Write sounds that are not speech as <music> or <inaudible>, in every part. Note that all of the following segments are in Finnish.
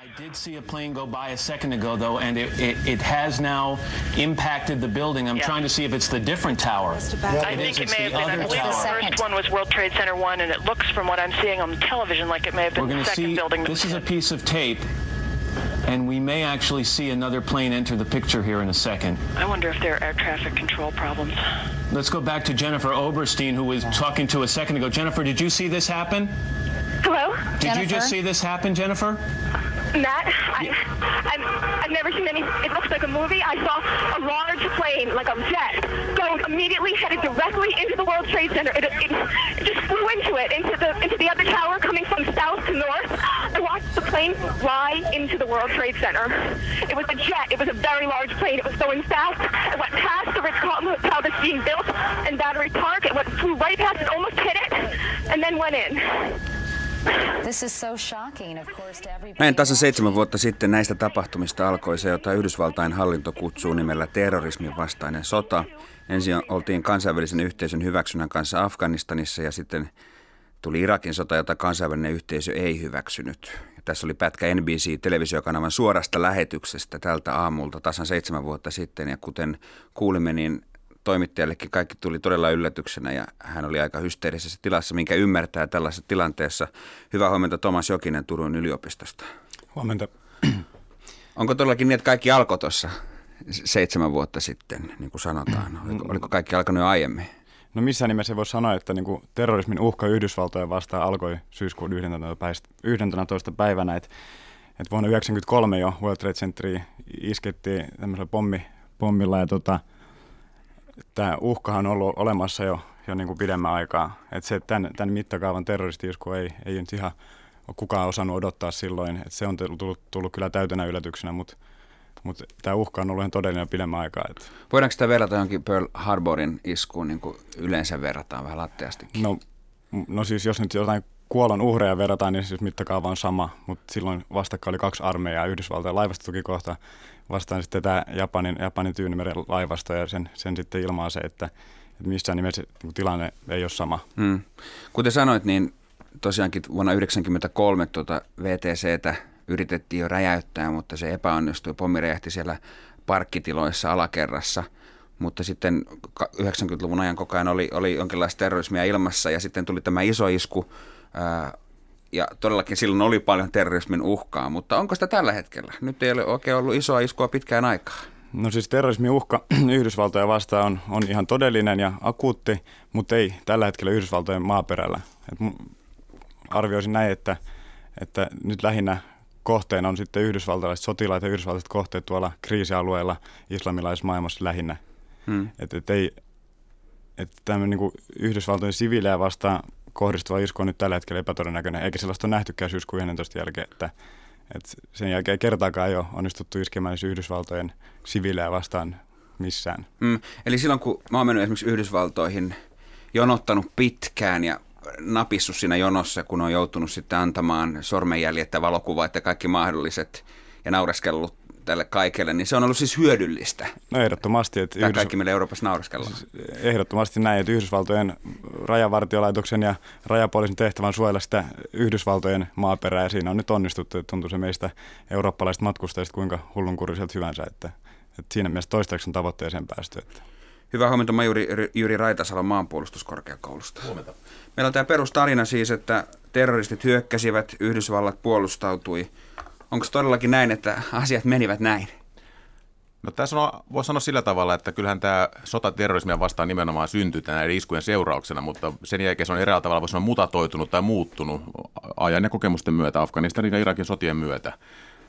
I did see a plane go by a second ago, though, and it, it, it has now impacted the building. I'm yeah. trying to see if it's the different tower. I it think is. it may have been. I believe tower. the first one was World Trade Center 1, and it looks, from what I'm seeing on television, like it may have been We're the second see, building. This is a piece of tape and we may actually see another plane enter the picture here in a second. I wonder if there are air traffic control problems. Let's go back to Jennifer Oberstein, who was talking to a second ago. Jennifer, did you see this happen? Hello? Did Jennifer? you just see this happen, Jennifer? Matt, I, I've, I've never seen any. It looks like a movie. I saw a large plane, like a jet, go immediately headed directly into the World Trade Center. It, it, it just flew into it, into the into the other tower, coming from south to north. I watched the plane fly into the World Trade Center. It was a jet. It was a very large plane. It was going fast. It went past the Ritz-Carlton Hotel that's being built in Battery Park. It went flew right past it, almost hit it, and then went in. Näin tasa seitsemän vuotta sitten näistä tapahtumista alkoi se, jota Yhdysvaltain hallinto kutsuu nimellä terrorismin vastainen sota. Ensin oltiin kansainvälisen yhteisön hyväksynnän kanssa Afganistanissa ja sitten tuli Irakin sota, jota kansainvälinen yhteisö ei hyväksynyt. Ja tässä oli pätkä NBC-televisiokanavan suorasta lähetyksestä tältä aamulta tasan seitsemän vuotta sitten. Ja kuten kuulimme, niin toimittajallekin kaikki tuli todella yllätyksenä ja hän oli aika hysteerisessä tilassa, minkä ymmärtää tällaisessa tilanteessa. Hyvää huomenta Tomas Jokinen Turun yliopistosta. Huomenta. Onko todellakin niin, että kaikki alkoi tuossa seitsemän vuotta sitten, niin kuin sanotaan? Oliko, oliko kaikki alkanut jo aiemmin? No missään nimessä ei voi sanoa, että niin kuin terrorismin uhka Yhdysvaltojen vastaan alkoi syyskuun 11. päivänä. Että et vuonna 1993 jo World Trade Centeriin iskettiin tämmöisellä pommi, pommilla ja tota, tämä uhkahan on ollut olemassa jo, jo niin kuin pidemmän aikaa. Että se, tämän, tämän mittakaavan terroristiisku ei, ei nyt ihan ole kukaan osannut odottaa silloin. Että se on tullut, tullut kyllä täytänä yllätyksenä, mutta mutta tämä uhka on ollut ihan todellinen pidemmän aikaa. Että. Voidaanko sitä verrata johonkin Pearl Harborin iskuun, niin kuin yleensä verrataan vähän latteastikin? No, no siis jos nyt jotain kuolon uhreja verrataan, niin siis mittakaava on sama, mutta silloin vastakkain oli kaksi armeijaa, Yhdysvaltojen laivastotukikohta vastaan sitten tämä Japanin, Japanin Tyynimeren laivasto ja sen, sen sitten ilmaa se, että, että missään nimessä tilanne ei ole sama. Hmm. Kuten sanoit, niin tosiaankin vuonna 1993 tuota VTCtä yritettiin jo räjäyttää, mutta se epäonnistui. Pommi räjähti siellä parkkitiloissa alakerrassa, mutta sitten 90-luvun ajan koko ajan oli, oli jonkinlaista terrorismia ilmassa ja sitten tuli tämä iso isku ää, ja todellakin silloin oli paljon terrorismin uhkaa, mutta onko sitä tällä hetkellä? Nyt ei ole oikein ollut isoa iskua pitkään aikaa. No siis terrorismin uhka <clears throat> Yhdysvaltoja vastaan on, on ihan todellinen ja akuutti, mutta ei tällä hetkellä Yhdysvaltojen maaperällä. Et arvioisin näin, että, että nyt lähinnä kohteena on sitten yhdysvaltalaiset sotilaat ja yhdysvaltalaiset kohteet tuolla kriisialueella islamilaisessa maailmassa lähinnä. Hmm. Että et ei, että tämmöinen niin Yhdysvaltojen siviilejä vastaan kohdistuva isku on nyt tällä hetkellä epätodennäköinen, eikä sellaista ole nähtykään syyskuun 11 jälkeen, että, että sen jälkeen kertaakaan ei ole onnistuttu iskemään Yhdysvaltojen siviilejä vastaan missään. Mm, eli silloin kun mä oon mennyt esimerkiksi Yhdysvaltoihin, jonottanut pitkään ja napissut siinä jonossa, kun on joutunut sitten antamaan sormenjäljet ja valokuvat ja kaikki mahdolliset ja naureskellut tälle kaikelle, niin se on ollut siis hyödyllistä. No ehdottomasti. Että Tämä Yhdys... kaikki, millä Euroopassa naureskellaan. Siis ehdottomasti näin, että Yhdysvaltojen rajavartiolaitoksen ja rajapoliisin tehtävän suojella sitä Yhdysvaltojen maaperää, ja siinä on nyt onnistuttu, että tuntuu se meistä eurooppalaisista matkustajista kuinka hullunkuriselta hyvänsä, että, että siinä mielessä toistaiseksi on tavoitteeseen päästy. Että. Hyvää huomenta majuri Jyri Raitasalo maanpuolustuskorkeakoulusta. Huomenta. Meillä on tämä perustarina siis, että terroristit hyökkäsivät, Yhdysvallat puolustautui – Onko todellakin näin, että asiat menivät näin? No tässä on, voi sanoa sillä tavalla, että kyllähän tämä sota terrorismia vastaan nimenomaan syntyi näiden iskujen seurauksena, mutta sen jälkeen se on eräällä tavalla voi sanoa mutatoitunut tai muuttunut ajan ja kokemusten myötä, Afganistanin ja Irakin sotien myötä.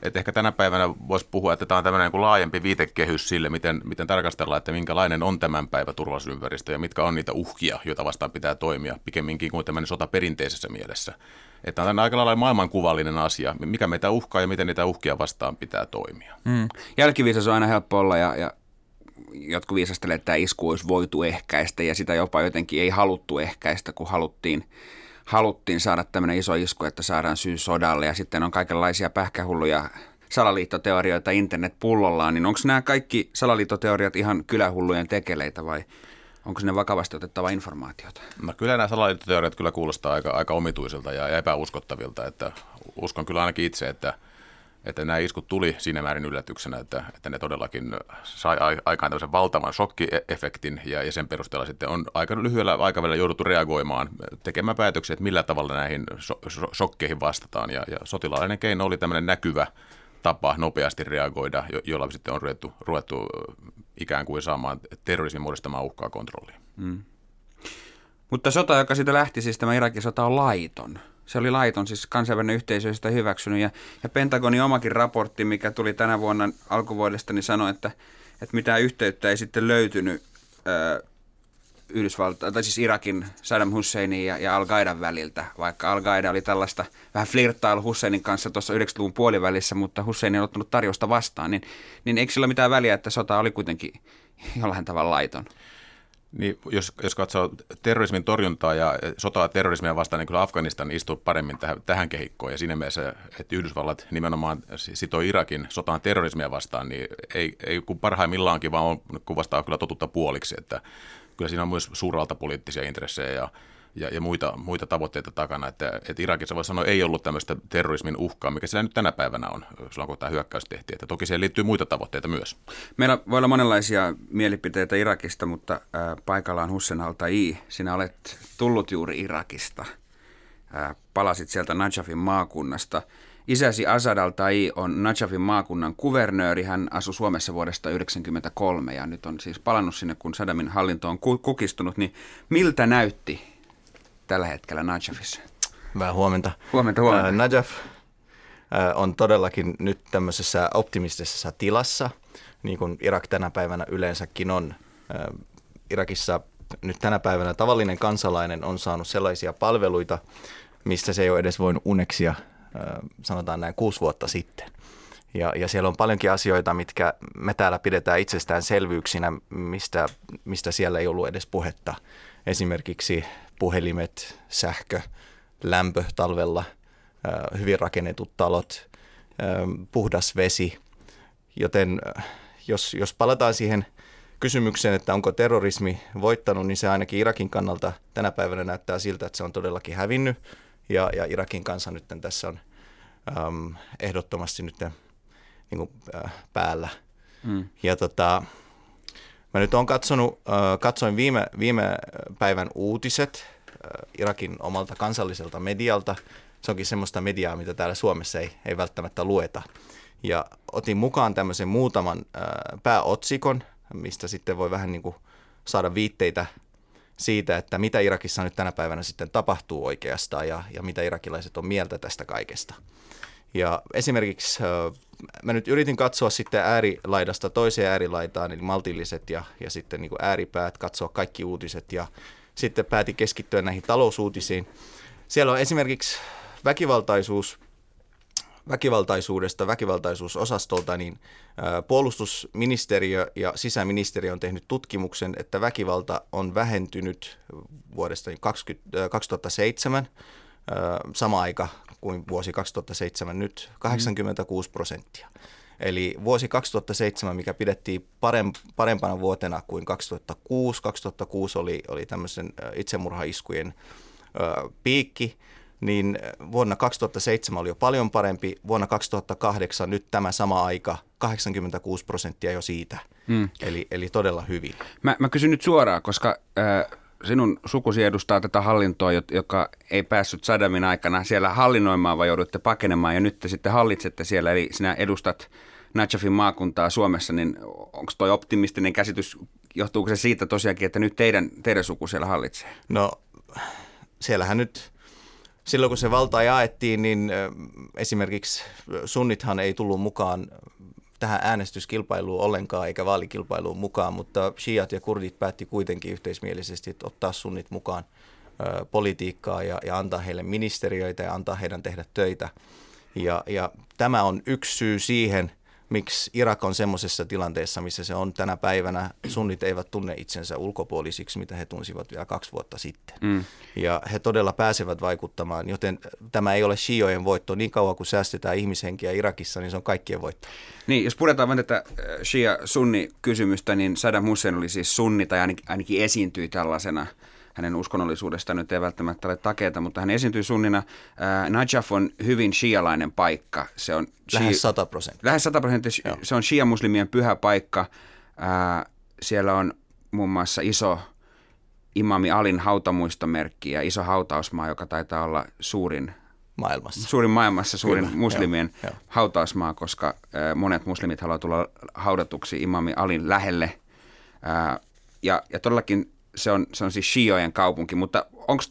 Et ehkä tänä päivänä voisi puhua, että tämä on tämmöinen niin laajempi viitekehys sille, miten, miten tarkastellaan, että minkälainen on tämän päivän turvallisuusympäristö ja mitkä on niitä uhkia, joita vastaan pitää toimia, pikemminkin kuin tämmöinen sota perinteisessä mielessä. Että on aika lailla maailmankuvallinen asia, mikä meitä uhkaa ja miten niitä uhkia vastaan pitää toimia. Mm. Jälkiviisas on aina helppo olla ja, ja jotkut viisastelee, että tämä isku olisi voitu ehkäistä ja sitä jopa jotenkin ei haluttu ehkäistä, kun haluttiin, haluttiin saada tämmöinen iso isku, että saadaan syy sodalle ja sitten on kaikenlaisia pähkähulluja salaliittoteorioita internet pullollaan, niin onko nämä kaikki salaliittoteoriat ihan kylähullujen tekeleitä vai Onko ne vakavasti otettava informaatiota? No kyllä nämä salaliittoteoriat kyllä kuulostaa aika, aika omituisilta ja epäuskottavilta, että uskon kyllä ainakin itse, että että nämä iskut tuli siinä määrin yllätyksenä, että, että ne todellakin sai aikaan tämmöisen valtavan shokkiefektin ja, ja sen perusteella sitten on aika lyhyellä aikavälillä jouduttu reagoimaan, tekemään päätöksiä, että millä tavalla näihin so- shokkeihin vastataan ja, ja sotilaallinen keino oli tämmöinen näkyvä tapa nopeasti reagoida, jo- jolla sitten on ruvettu, ruvettu ikään kuin saamaan terrorismin muodostamaan uhkaa kontrolliin. Mm. Mutta sota, joka siitä lähti, siis tämä Irakin sota on laiton. Se oli laiton, siis kansainvälinen yhteisö ei sitä hyväksynyt. Ja, ja Pentagonin omakin raportti, mikä tuli tänä vuonna alkuvuodesta, niin sanoi, että, että mitään yhteyttä ei sitten löytynyt ö, Yhdysvalta, tai siis Irakin Saddam Husseinin ja, ja Al-Qaidan väliltä, vaikka Al-Qaida oli tällaista vähän flirttailu Husseinin kanssa tuossa 90-luvun puolivälissä, mutta Hussein on ottanut tarjosta vastaan, niin, niin eikö sillä mitään väliä, että sota oli kuitenkin jollain tavalla laiton? Niin, jos, jos katsoo terrorismin torjuntaa ja sotaa terrorismia vastaan, niin kyllä Afganistan istuu paremmin tähän, tähän kehikkoon. Ja siinä mielessä, että Yhdysvallat nimenomaan sitoi Irakin sotaan terrorismia vastaan, niin ei, ei kun parhaimmillaankin, vaan on, kuvastaa kyllä totutta puoliksi. Että kyllä siinä on myös suuralta poliittisia intressejä ja ja, ja muita, muita tavoitteita takana. Että, että Irakissa voi sanoa, ei ollut tämmöistä terrorismin uhkaa, mikä siellä nyt tänä päivänä on, silloin kun tämä hyökkäys tehtiin. Että toki siihen liittyy muita tavoitteita myös. Meillä voi olla monenlaisia mielipiteitä Irakista, mutta äh, paikalla on Hussein al Sinä olet tullut juuri Irakista. Äh, palasit sieltä Najafin maakunnasta. Isäsi Asad al on Najafin maakunnan kuvernööri. Hän asui Suomessa vuodesta 1993 ja nyt on siis palannut sinne, kun Sadamin hallinto on kukistunut. Niin miltä näytti tällä hetkellä Najafissa? Hyvää huomenta. Huomenta, huomenta. Äh, Najaf äh, on todellakin nyt tämmöisessä optimistisessa tilassa, niin kuin Irak tänä päivänä yleensäkin on. Äh, Irakissa nyt tänä päivänä tavallinen kansalainen on saanut sellaisia palveluita, mistä se ei ole edes voinut uneksia, sanotaan näin, kuusi vuotta sitten. Ja, ja siellä on paljonkin asioita, mitkä me täällä pidetään itsestäänselvyyksinä, mistä, mistä siellä ei ollut edes puhetta. Esimerkiksi puhelimet, sähkö, lämpö talvella, hyvin rakennetut talot, puhdas vesi. Joten jos, jos palataan siihen kysymykseen, että onko terrorismi voittanut, niin se ainakin Irakin kannalta tänä päivänä näyttää siltä, että se on todellakin hävinnyt. Ja, ja Irakin kanssa nyt tässä on äm, ehdottomasti nyt niin kuin, äh, päällä. Mm. Ja tota, Mä nyt olen katsonut, katsoin viime, viime päivän uutiset Irakin omalta kansalliselta medialta. Se onkin semmoista mediaa, mitä täällä Suomessa ei, ei välttämättä lueta. Ja otin mukaan tämmöisen muutaman pääotsikon, mistä sitten voi vähän niin kuin saada viitteitä siitä, että mitä Irakissa nyt tänä päivänä sitten tapahtuu oikeastaan ja, ja mitä irakilaiset on mieltä tästä kaikesta. Ja esimerkiksi mä nyt yritin katsoa sitten äärilaidasta toiseen äärilaitaan, eli maltilliset ja, ja sitten niin kuin ääripäät, katsoa kaikki uutiset ja sitten päätin keskittyä näihin talousuutisiin. Siellä on esimerkiksi väkivaltaisuus, väkivaltaisuudesta, väkivaltaisuusosastolta, niin puolustusministeriö ja sisäministeriö on tehnyt tutkimuksen, että väkivalta on vähentynyt vuodesta 20, 2007 sama aika kuin vuosi 2007 nyt 86 prosenttia. Eli vuosi 2007, mikä pidettiin parempana vuotena kuin 2006, 2006 oli, oli tämmöisen itsemurhaiskujen ö, piikki, niin vuonna 2007 oli jo paljon parempi, vuonna 2008 nyt tämä sama aika, 86 prosenttia jo siitä, mm. eli, eli todella hyvin. Mä, mä kysyn nyt suoraan, koska äh, sinun sukusi edustaa tätä hallintoa, joka ei päässyt Sadamin aikana siellä hallinnoimaan, vaan joudutte pakenemaan ja nyt te sitten hallitsette siellä, eli sinä edustat Najafin maakuntaa Suomessa, niin onko tuo optimistinen käsitys, johtuuko se siitä tosiaankin, että nyt teidän, teidän suku siellä hallitsee? No siellähän nyt, silloin kun se valta jaettiin, niin esimerkiksi sunnithan ei tullut mukaan tähän äänestyskilpailuun ollenkaan eikä vaalikilpailuun mukaan, mutta shiat ja kurdit päätti kuitenkin yhteismielisesti ottaa sunnit mukaan ö, politiikkaa ja, ja antaa heille ministeriöitä ja antaa heidän tehdä töitä. Ja, ja tämä on yksi syy siihen, miksi Irak on semmoisessa tilanteessa, missä se on tänä päivänä. Sunnit eivät tunne itsensä ulkopuolisiksi, mitä he tunsivat vielä kaksi vuotta sitten. Mm. Ja he todella pääsevät vaikuttamaan, joten tämä ei ole shiojen voitto. Niin kauan kuin säästetään ihmishenkiä Irakissa, niin se on kaikkien voitto. Niin, jos puretaan vain tätä äh, shia-sunni-kysymystä, niin Saddam Hussein oli siis sunni tai ainakin, ainakin esiintyi tällaisena – hänen uskonnollisuudestaan nyt ei välttämättä ole takeita, mutta hän esiintyi sunnina. Ää, Najaf on hyvin shialainen paikka. Se on lähes 100 prosenttia. Lähes 100 prosenttia. Se on shia-muslimien pyhä paikka. Ää, siellä on muun muassa iso imami Alin hautamuistomerkki ja iso hautausmaa, joka taitaa olla suurin maailmassa. Suurin maailmassa, suurin Kyllä, muslimien joo, joo. hautausmaa, koska monet muslimit haluavat tulla haudatuksi imami Alin lähelle. ja, ja todellakin se on, se on siis Shiojen kaupunki, mutta onko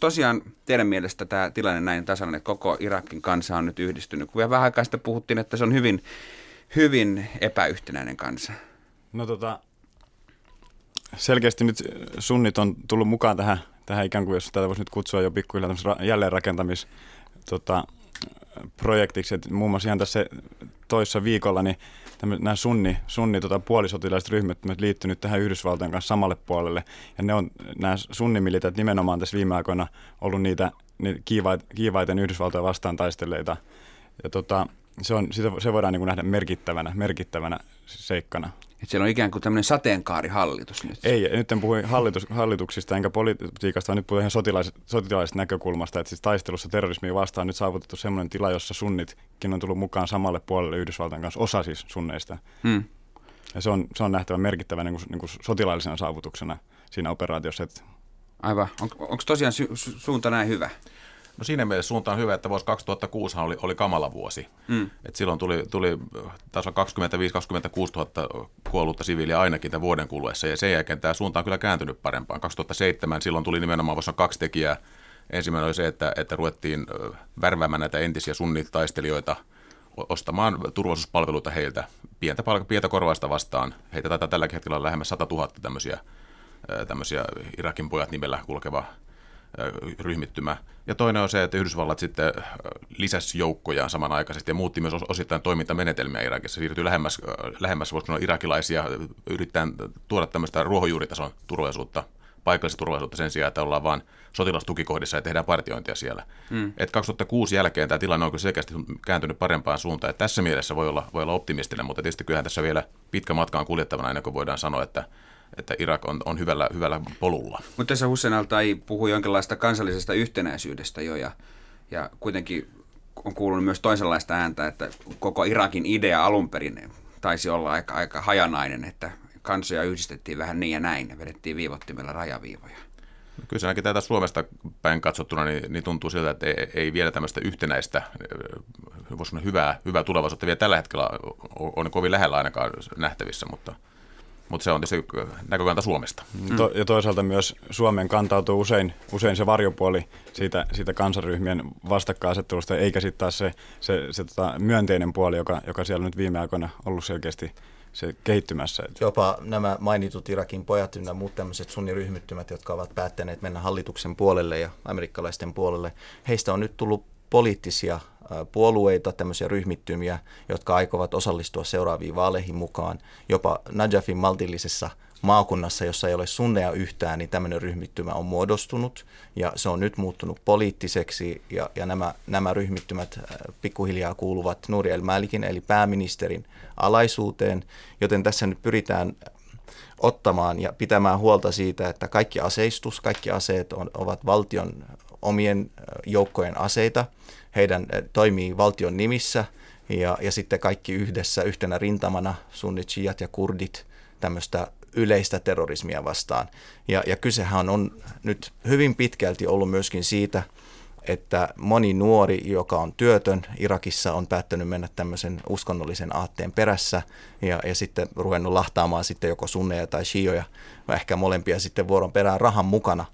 tosiaan teidän mielestä tämä tilanne näin tasainen, että koko Irakin kansa on nyt yhdistynyt? Kun vähän aikaa sitten puhuttiin, että se on hyvin, hyvin epäyhtenäinen kansa. No tota, selkeästi nyt sunnit on tullut mukaan tähän, tähän ikään kuin, jos tätä voisi nyt kutsua jo pikkuhiljaa jälleenrakentamis tota, projektiksi. Et muun muassa ihan tässä toissa viikolla niin nämä sunni, sunni tota, puolisotilaiset ryhmät liittynyt tähän Yhdysvaltojen kanssa samalle puolelle. Ja ne on, nämä sunnimilitat nimenomaan tässä viime aikoina ollut niitä, niitä kiivaita, kiivaiten Yhdysvaltoja vastaan taistelleita. Ja tota, se, on, se voidaan niin kuin nähdä merkittävänä, merkittävänä seikkana. Että siellä on ikään kuin tämmöinen sateenkaarihallitus nyt. Ei, nyt en puhu hallitus, hallituksista enkä politiikasta, vaan nyt puhun ihan sotilais, sotilaisesta näkökulmasta. Että siis taistelussa terrorismia vastaan on nyt saavutettu semmoinen tila, jossa sunnitkin on tullut mukaan samalle puolelle Yhdysvaltain kanssa, osa siis sunneista. Hmm. Ja se on, se on nähtävä merkittävä niin kuin, niin kuin sotilaallisena saavutuksena siinä operaatiossa. Että... Aivan. On, onko tosiaan su- suunta näin hyvä? No siinä mielessä suunta on hyvä, että vuosi 2006 oli, oli kamala vuosi. Mm. Et silloin tuli, tuli taas 25-26 000 kuollutta siviiliä ainakin tämän vuoden kuluessa, ja sen jälkeen tämä suunta on kyllä kääntynyt parempaan. 2007 silloin tuli nimenomaan vuosi kaksi tekijää. Ensimmäinen oli se, että, että ruvettiin värväämään näitä entisiä sunnitaistelijoita ostamaan turvallisuuspalveluita heiltä pientä, palka, pientä korvausta vastaan. Heitä taitaa tälläkin hetkellä olla lähemmäs 100 000 tämmöisiä, tämmöisiä Irakin pojat nimellä kulkeva ryhmittymä. Ja toinen on se, että Yhdysvallat sitten lisäsi joukkojaan samanaikaisesti ja muutti myös osittain toimintamenetelmiä Irakissa. Siirtyi lähemmäs, lähemmäs voisiko sanoa, irakilaisia, yrittää tuoda tämmöistä ruohonjuuritason turvallisuutta, paikallista turvallisuutta sen sijaan, että ollaan vain sotilastukikohdissa ja tehdään partiointia siellä. Mm. Et 2006 jälkeen tämä tilanne on kyllä selkeästi kääntynyt parempaan suuntaan. Et tässä mielessä voi olla, voi olla optimistinen, mutta tietysti kyllähän tässä vielä pitkä matka on kuljettavana ennen kuin voidaan sanoa, että että Irak on, on hyvällä, hyvällä polulla. Mutta tässä Hussein al-Tai puhui jonkinlaista kansallisesta yhtenäisyydestä jo ja, ja kuitenkin on kuulunut myös toisenlaista ääntä, että koko Irakin idea alun perin taisi olla aika, aika hajanainen, että kansoja yhdistettiin vähän niin ja näin ja vedettiin viivottimella rajaviivoja. No kyllä se ainakin tätä Suomesta päin katsottuna niin, niin tuntuu siltä, että ei, ei vielä tämmöistä yhtenäistä, voisi sanoa hyvää, hyvää tulevaisuutta vielä tällä hetkellä on, on kovin lähellä ainakaan nähtävissä, mutta – mutta se on tietysti näkökanta Suomesta. Mm. To, ja toisaalta myös Suomeen kantautuu usein, usein se varjopuoli siitä, siitä kansanryhmien vastakkainasettelusta, eikä sitten taas se, se, se tota myönteinen puoli, joka, joka siellä nyt viime aikoina ollut selkeästi se kehittymässä. Jopa nämä mainitut Irakin pojat ja muut tämmöiset sunniryhmittymät, jotka ovat päättäneet mennä hallituksen puolelle ja amerikkalaisten puolelle, heistä on nyt tullut poliittisia puolueita, tämmöisiä ryhmittymiä, jotka aikovat osallistua seuraaviin vaaleihin mukaan. Jopa Najafin maltillisessa maakunnassa, jossa ei ole sunneja yhtään, niin tämmöinen ryhmittymä on muodostunut ja se on nyt muuttunut poliittiseksi ja, ja nämä, nämä ryhmittymät pikkuhiljaa kuuluvat Nuri el Malikin eli pääministerin alaisuuteen, joten tässä nyt pyritään ottamaan ja pitämään huolta siitä, että kaikki aseistus, kaikki aseet on, ovat valtion omien joukkojen aseita. Heidän toimii valtion nimissä ja, ja sitten kaikki yhdessä yhtenä rintamana, sunnitsijat ja kurdit, tämmöistä yleistä terrorismia vastaan. Ja, ja kysehän on nyt hyvin pitkälti ollut myöskin siitä, että moni nuori, joka on työtön Irakissa, on päättänyt mennä tämmöisen uskonnollisen aatteen perässä ja, ja sitten ruvennut lahtaamaan sitten joko sunneja tai shioja, ehkä molempia sitten vuoron perään rahan mukana.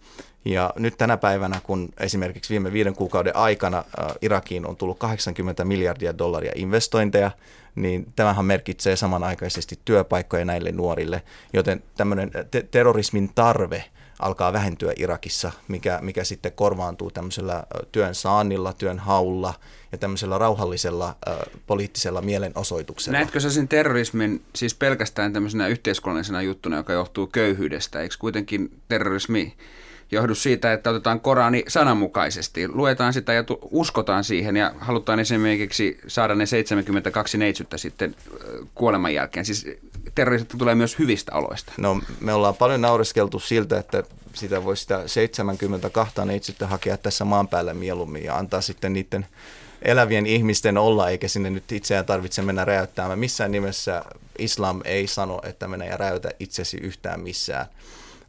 Ja nyt tänä päivänä, kun esimerkiksi viime viiden kuukauden aikana äh, Irakiin on tullut 80 miljardia dollaria investointeja, niin tämähän merkitsee samanaikaisesti työpaikkoja näille nuorille, joten tämmöinen te- terrorismin tarve alkaa vähentyä Irakissa, mikä, mikä sitten korvaantuu tämmöisellä äh, työn saannilla, työn haulla ja tämmöisellä rauhallisella äh, poliittisella mielenosoituksella. Näetkö sä sen terrorismin siis pelkästään tämmöisenä yhteiskunnallisena juttuna, joka johtuu köyhyydestä? Eikö kuitenkin terrorismi johdu siitä, että otetaan Korani sananmukaisesti, luetaan sitä ja uskotaan siihen ja halutaan esimerkiksi saada ne 72 neitsyttä sitten kuoleman jälkeen. Siis terroristit tulee myös hyvistä oloista. No me ollaan paljon naureskeltu siltä, että sitä voi sitä 72 neitsyyttä hakea tässä maan päällä mieluummin ja antaa sitten niiden elävien ihmisten olla, eikä sinne nyt itseään tarvitse mennä räjäyttämään. Missään nimessä islam ei sano, että mennä ja räjäytä itsesi yhtään missään.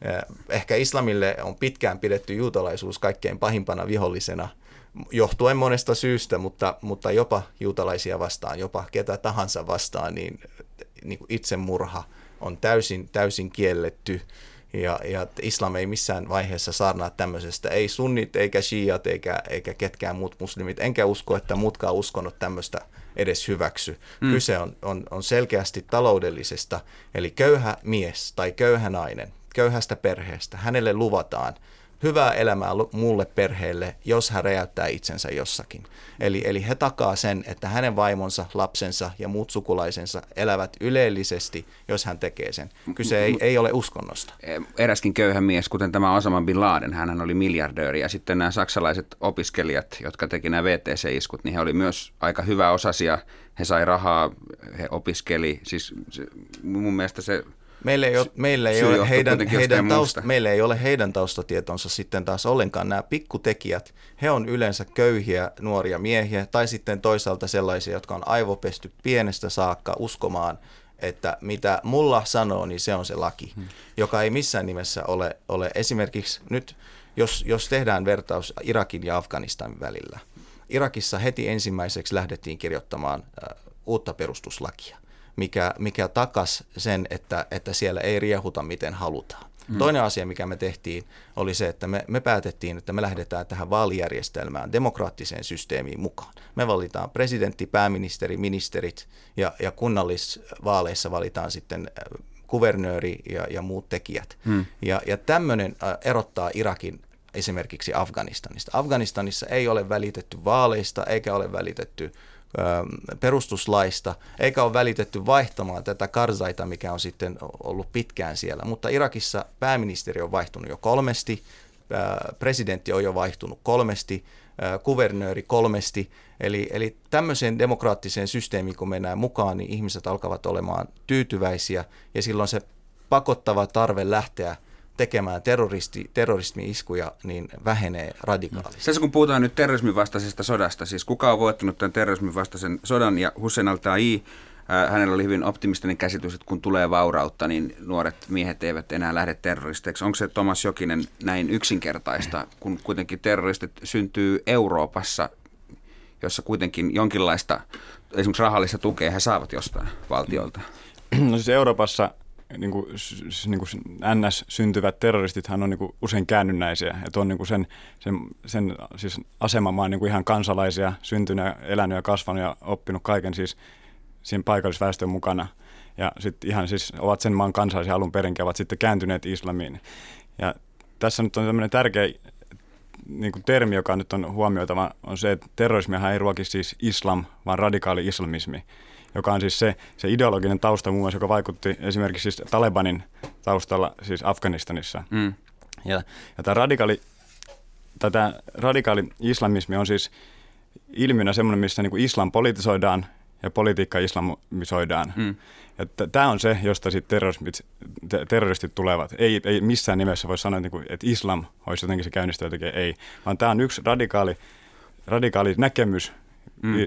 Eh, ehkä islamille on pitkään pidetty juutalaisuus kaikkein pahimpana vihollisena, johtuen monesta syystä, mutta, mutta jopa juutalaisia vastaan, jopa ketä tahansa vastaan, niin, niin kuin itsemurha on täysin, täysin kielletty. Ja, ja islam ei missään vaiheessa saarnaa tämmöisestä, ei sunnit eikä shiat eikä, eikä ketkään muut muslimit, enkä usko, että muutkaan uskonnot tämmöistä edes hyväksy. Mm. Kyse on, on, on selkeästi taloudellisesta, eli köyhä mies tai köyhä nainen köyhästä perheestä, hänelle luvataan hyvää elämää muulle perheelle, jos hän räjäyttää itsensä jossakin. Eli, eli he takaa sen, että hänen vaimonsa, lapsensa ja muut sukulaisensa elävät ylellisesti, jos hän tekee sen. Kyse ei, ei ole uskonnosta. Eräskin köyhä mies, kuten tämä Osama Bin Laden, hän oli miljardööri ja sitten nämä saksalaiset opiskelijat, jotka teki nämä VTC-iskut, niin he oli myös aika hyvä osasia. He sai rahaa, he opiskeli. Siis mun mielestä se Meillä ei ole, meillä ei ole, heidän, heidän tausta, meillä ei ole heidän taustatietonsa sitten taas ollenkaan. Nämä pikkutekijät, he on yleensä köyhiä nuoria miehiä tai sitten toisaalta sellaisia, jotka on aivopesty pienestä saakka uskomaan, että mitä mulla sanoo, niin se on se laki, hmm. joka ei missään nimessä ole, ole esimerkiksi nyt, jos, jos tehdään vertaus Irakin ja Afganistanin välillä. Irakissa heti ensimmäiseksi lähdettiin kirjoittamaan äh, uutta perustuslakia mikä, mikä takas sen, että, että siellä ei riehuta miten halutaan. Mm. Toinen asia, mikä me tehtiin, oli se, että me, me päätettiin, että me lähdetään tähän vaalijärjestelmään, demokraattiseen systeemiin mukaan. Me valitaan presidentti, pääministeri, ministerit ja, ja kunnallisvaaleissa valitaan sitten äh, kuvernööri ja, ja muut tekijät. Mm. Ja, ja tämmöinen äh, erottaa Irakin esimerkiksi Afganistanista. Afganistanissa ei ole välitetty vaaleista eikä ole välitetty perustuslaista, eikä ole välitetty vaihtamaan tätä karzaita, mikä on sitten ollut pitkään siellä. Mutta Irakissa pääministeri on vaihtunut jo kolmesti, presidentti on jo vaihtunut kolmesti, kuvernööri kolmesti. Eli, eli tämmöiseen demokraattiseen systeemiin, kun mennään mukaan, niin ihmiset alkavat olemaan tyytyväisiä ja silloin se pakottava tarve lähteä – tekemään terroristi, terrorismi-iskuja, niin vähenee radikaalisti. Tässä kun puhutaan nyt terrorismin vastaisesta sodasta, siis kuka on voittanut tämän terrorismin vastaisen sodan ja Hussein al-Tai, äh, hänellä oli hyvin optimistinen käsitys, että kun tulee vaurautta, niin nuoret miehet eivät enää lähde terroristeiksi. Onko se Thomas Jokinen näin yksinkertaista, kun kuitenkin terroristit syntyy Euroopassa, jossa kuitenkin jonkinlaista esimerkiksi rahallista tukea he saavat jostain valtiolta? No siis Euroopassa niin kuin, niin kuin NS syntyvät terroristithan on niin kuin usein käännynnäisiä, että on niin kuin sen, sen, sen siis asemamaan niin kuin ihan kansalaisia, syntynyt, elänyt ja kasvanut ja oppinut kaiken siis siinä paikallisväestön mukana. Ja sitten ihan siis ovat sen maan kansalaisia alun perinkin, ovat sitten kääntyneet islamiin. Ja tässä nyt on tämmöinen tärkeä niin kuin termi, joka nyt on huomioitava, on se, että terrorismihan ei ruoki siis islam, vaan radikaali islamismi joka on siis se, se ideologinen tausta muun muassa, joka vaikutti esimerkiksi siis Talebanin taustalla siis Afganistanissa. Mm. Ja, ja tämä radikaali, tätä radikaali islamismi on siis ilmiönä semmoinen, missä niin kuin islam politisoidaan ja politiikka islamisoidaan. Mm. Tämä on se, josta sitten terroristit, terroristit tulevat. Ei, ei missään nimessä voi sanoa, että, niin että islam olisi jotenkin se käynnistäjä, ei. Vaan tämä on yksi radikaali, radikaali näkemys mm.